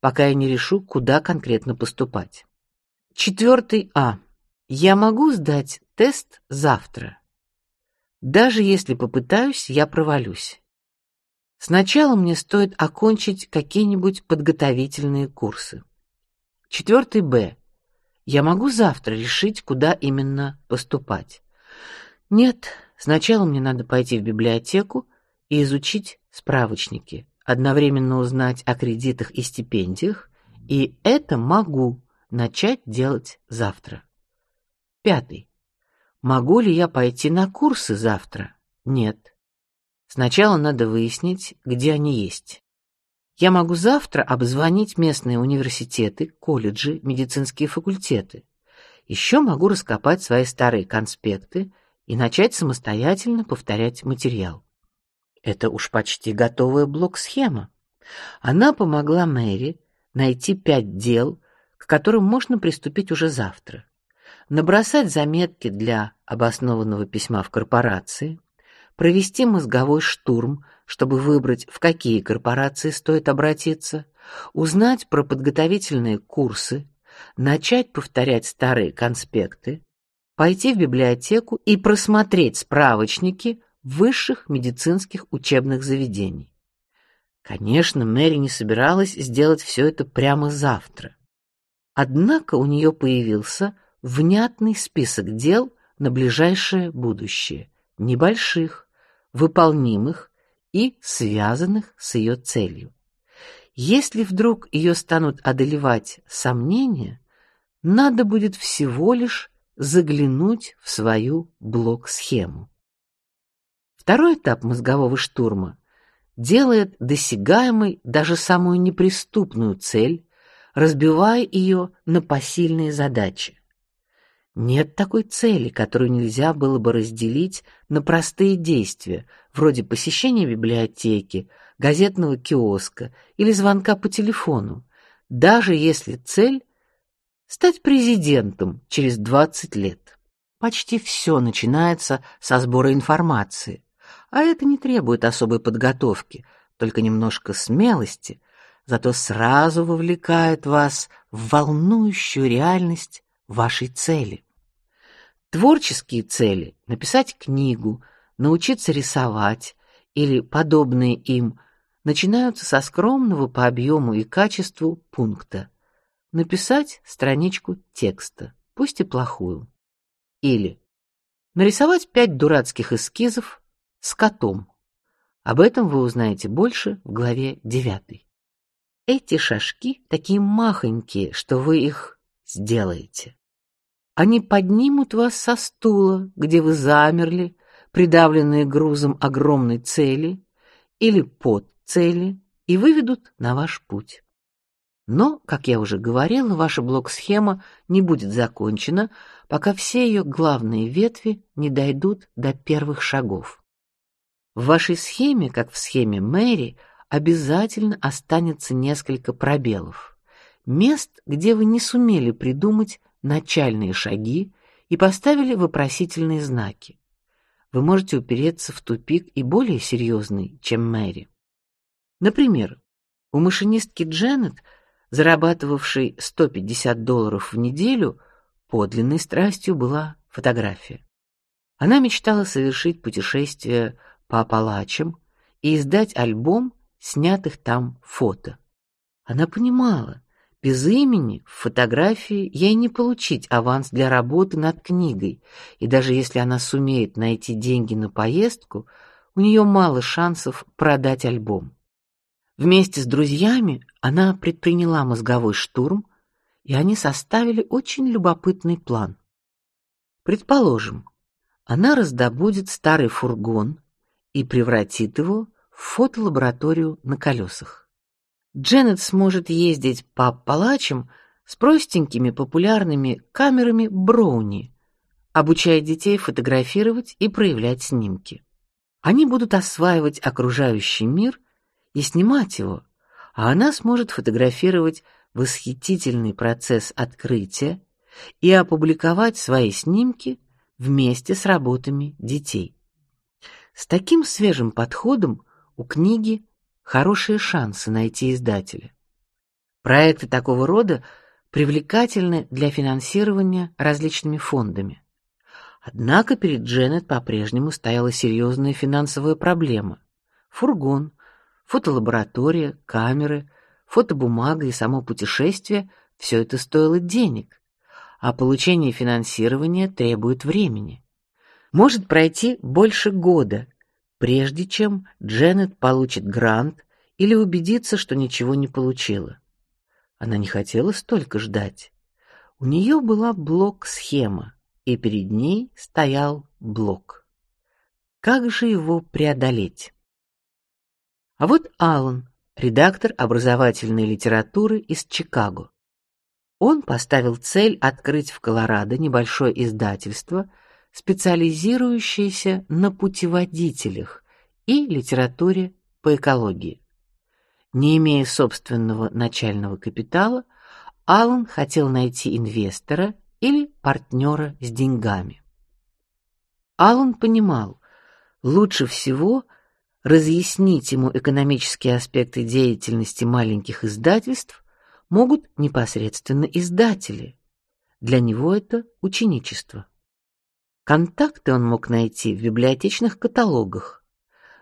пока я не решу, куда конкретно поступать. Четвертый А. Я могу сдать тест завтра? Даже если попытаюсь, я провалюсь. Сначала мне стоит окончить какие-нибудь подготовительные курсы. Четвертый Б. Я могу завтра решить, куда именно поступать. Нет, сначала мне надо пойти в библиотеку и изучить справочники, одновременно узнать о кредитах и стипендиях, и это могу начать делать завтра. Пятый. Могу ли я пойти на курсы завтра? Нет. Сначала надо выяснить, где они есть. Я могу завтра обзвонить местные университеты, колледжи, медицинские факультеты. Еще могу раскопать свои старые конспекты и начать самостоятельно повторять материал. Это уж почти готовая блок-схема. Она помогла Мэри найти пять дел, к которым можно приступить уже завтра набросать заметки для обоснованного письма в корпорации, провести мозговой штурм, чтобы выбрать, в какие корпорации стоит обратиться, узнать про подготовительные курсы, начать повторять старые конспекты, пойти в библиотеку и просмотреть справочники высших медицинских учебных заведений. Конечно, Мэри не собиралась сделать все это прямо завтра. Однако у нее появился внятный список дел на ближайшее будущее, небольших, выполнимых и связанных с ее целью. Если вдруг ее станут одолевать сомнения, надо будет всего лишь заглянуть в свою блок-схему. Второй этап мозгового штурма делает досягаемой даже самую неприступную цель, разбивая ее на посильные задачи. Нет такой цели, которую нельзя было бы разделить на простые действия, вроде посещения библиотеки, газетного киоска или звонка по телефону, даже если цель стать президентом через 20 лет. Почти все начинается со сбора информации, а это не требует особой подготовки, только немножко смелости, зато сразу вовлекает вас в волнующую реальность вашей цели. Творческие цели — написать книгу, научиться рисовать или подобные им — начинаются со скромного по объему и качеству пункта. Написать страничку текста, пусть и плохую. Или нарисовать пять дурацких эскизов с котом. Об этом вы узнаете больше в главе 9. Эти шажки такие махонькие, что вы их сделаете. Они поднимут вас со стула, где вы замерли, придавленные грузом огромной цели или под цели, и выведут на ваш путь. Но, как я уже говорила, ваша блок-схема не будет закончена, пока все ее главные ветви не дойдут до первых шагов. В вашей схеме, как в схеме Мэри, обязательно останется несколько пробелов, мест, где вы не сумели придумать начальные шаги и поставили вопросительные знаки. Вы можете упереться в тупик и более серьезный, чем Мэри. Например, у машинистки Дженнет, зарабатывавшей 150 долларов в неделю, подлинной страстью была фотография. Она мечтала совершить путешествие по Апалачам и издать альбом снятых там фото. Она понимала, без имени в фотографии ей не получить аванс для работы над книгой, и даже если она сумеет найти деньги на поездку, у нее мало шансов продать альбом. Вместе с друзьями она предприняла мозговой штурм, и они составили очень любопытный план. Предположим, она раздобудет старый фургон и превратит его в фотолабораторию на колесах. Дженнет сможет ездить по палачам с простенькими популярными камерами Броуни, обучая детей фотографировать и проявлять снимки. Они будут осваивать окружающий мир и снимать его, а она сможет фотографировать восхитительный процесс открытия и опубликовать свои снимки вместе с работами детей. С таким свежим подходом у книги хорошие шансы найти издателя. Проекты такого рода привлекательны для финансирования различными фондами. Однако перед Дженнет по-прежнему стояла серьезная финансовая проблема: фургон, фотолаборатория, камеры, фотобумага и само путешествие все это стоило денег, а получение финансирования требует времени. Может пройти больше года, прежде чем Дженнет получит грант или убедится, что ничего не получила. Она не хотела столько ждать. У нее была блок-схема, и перед ней стоял блок. Как же его преодолеть? А вот Аллан, редактор образовательной литературы из Чикаго. Он поставил цель открыть в Колорадо небольшое издательство – специализирующаяся на путеводителях и литературе по экологии. Не имея собственного начального капитала, Аллан хотел найти инвестора или партнера с деньгами. Аллан понимал, лучше всего разъяснить ему экономические аспекты деятельности маленьких издательств могут непосредственно издатели. Для него это ученичество. Контакты он мог найти в библиотечных каталогах,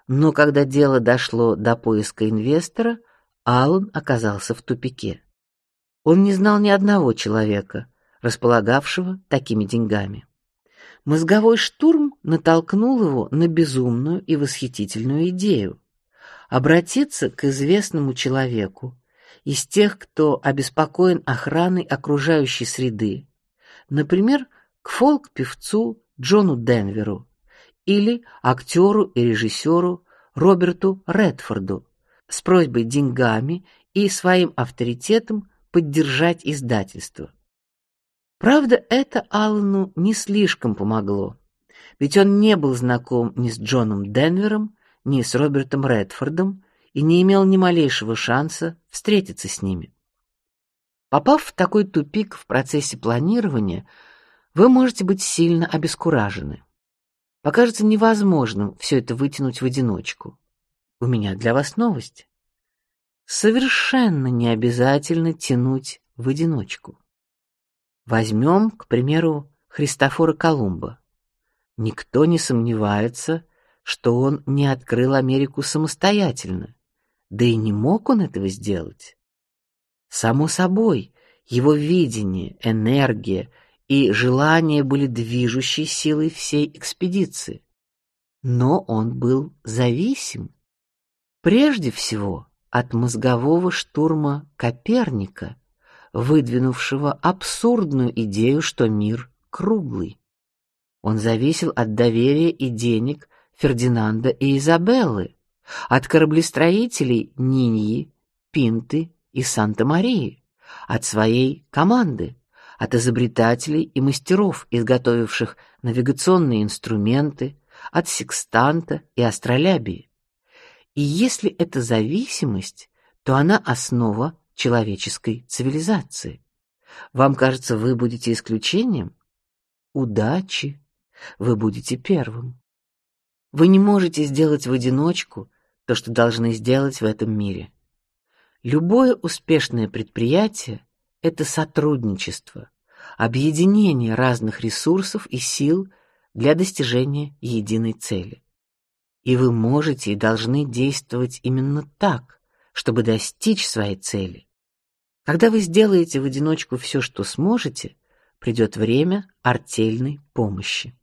но когда дело дошло до поиска инвестора, Аллан оказался в тупике. Он не знал ни одного человека, располагавшего такими деньгами. Мозговой штурм натолкнул его на безумную и восхитительную идею обратиться к известному человеку из тех, кто обеспокоен охраной окружающей среды, например, к фолк-певцу Джону Денверу или актеру и режиссеру Роберту Редфорду с просьбой деньгами и своим авторитетом поддержать издательство. Правда, это Аллану не слишком помогло, ведь он не был знаком ни с Джоном Денвером, ни с Робертом Редфордом и не имел ни малейшего шанса встретиться с ними. Попав в такой тупик в процессе планирования, вы можете быть сильно обескуражены. Покажется невозможным все это вытянуть в одиночку. У меня для вас новость. совершенно не обязательно тянуть в одиночку. Возьмем, к примеру, Христофора Колумба. Никто не сомневается, что он не открыл Америку самостоятельно, да и не мог он этого сделать. Само собой, его видение, энергия и желание были движущей силой всей экспедиции. Но он был зависим. Прежде всего, от мозгового штурма Коперника, выдвинувшего абсурдную идею, что мир круглый. Он зависел от доверия и денег Фердинанда и Изабеллы, от кораблестроителей Ниньи, Пинты и Санта-Марии, от своей команды, от изобретателей и мастеров, изготовивших навигационные инструменты, от секстанта и астролябии. И если это зависимость, то она основа человеческой цивилизации. Вам кажется, вы будете исключением? Удачи, вы будете первым. Вы не можете сделать в одиночку то, что должны сделать в этом мире. Любое успешное предприятие — это сотрудничество, объединение разных ресурсов и сил для достижения единой цели. И вы можете и должны действовать именно так, чтобы достичь своей цели. Когда вы сделаете в одиночку все, что сможете, придет время артельной помощи.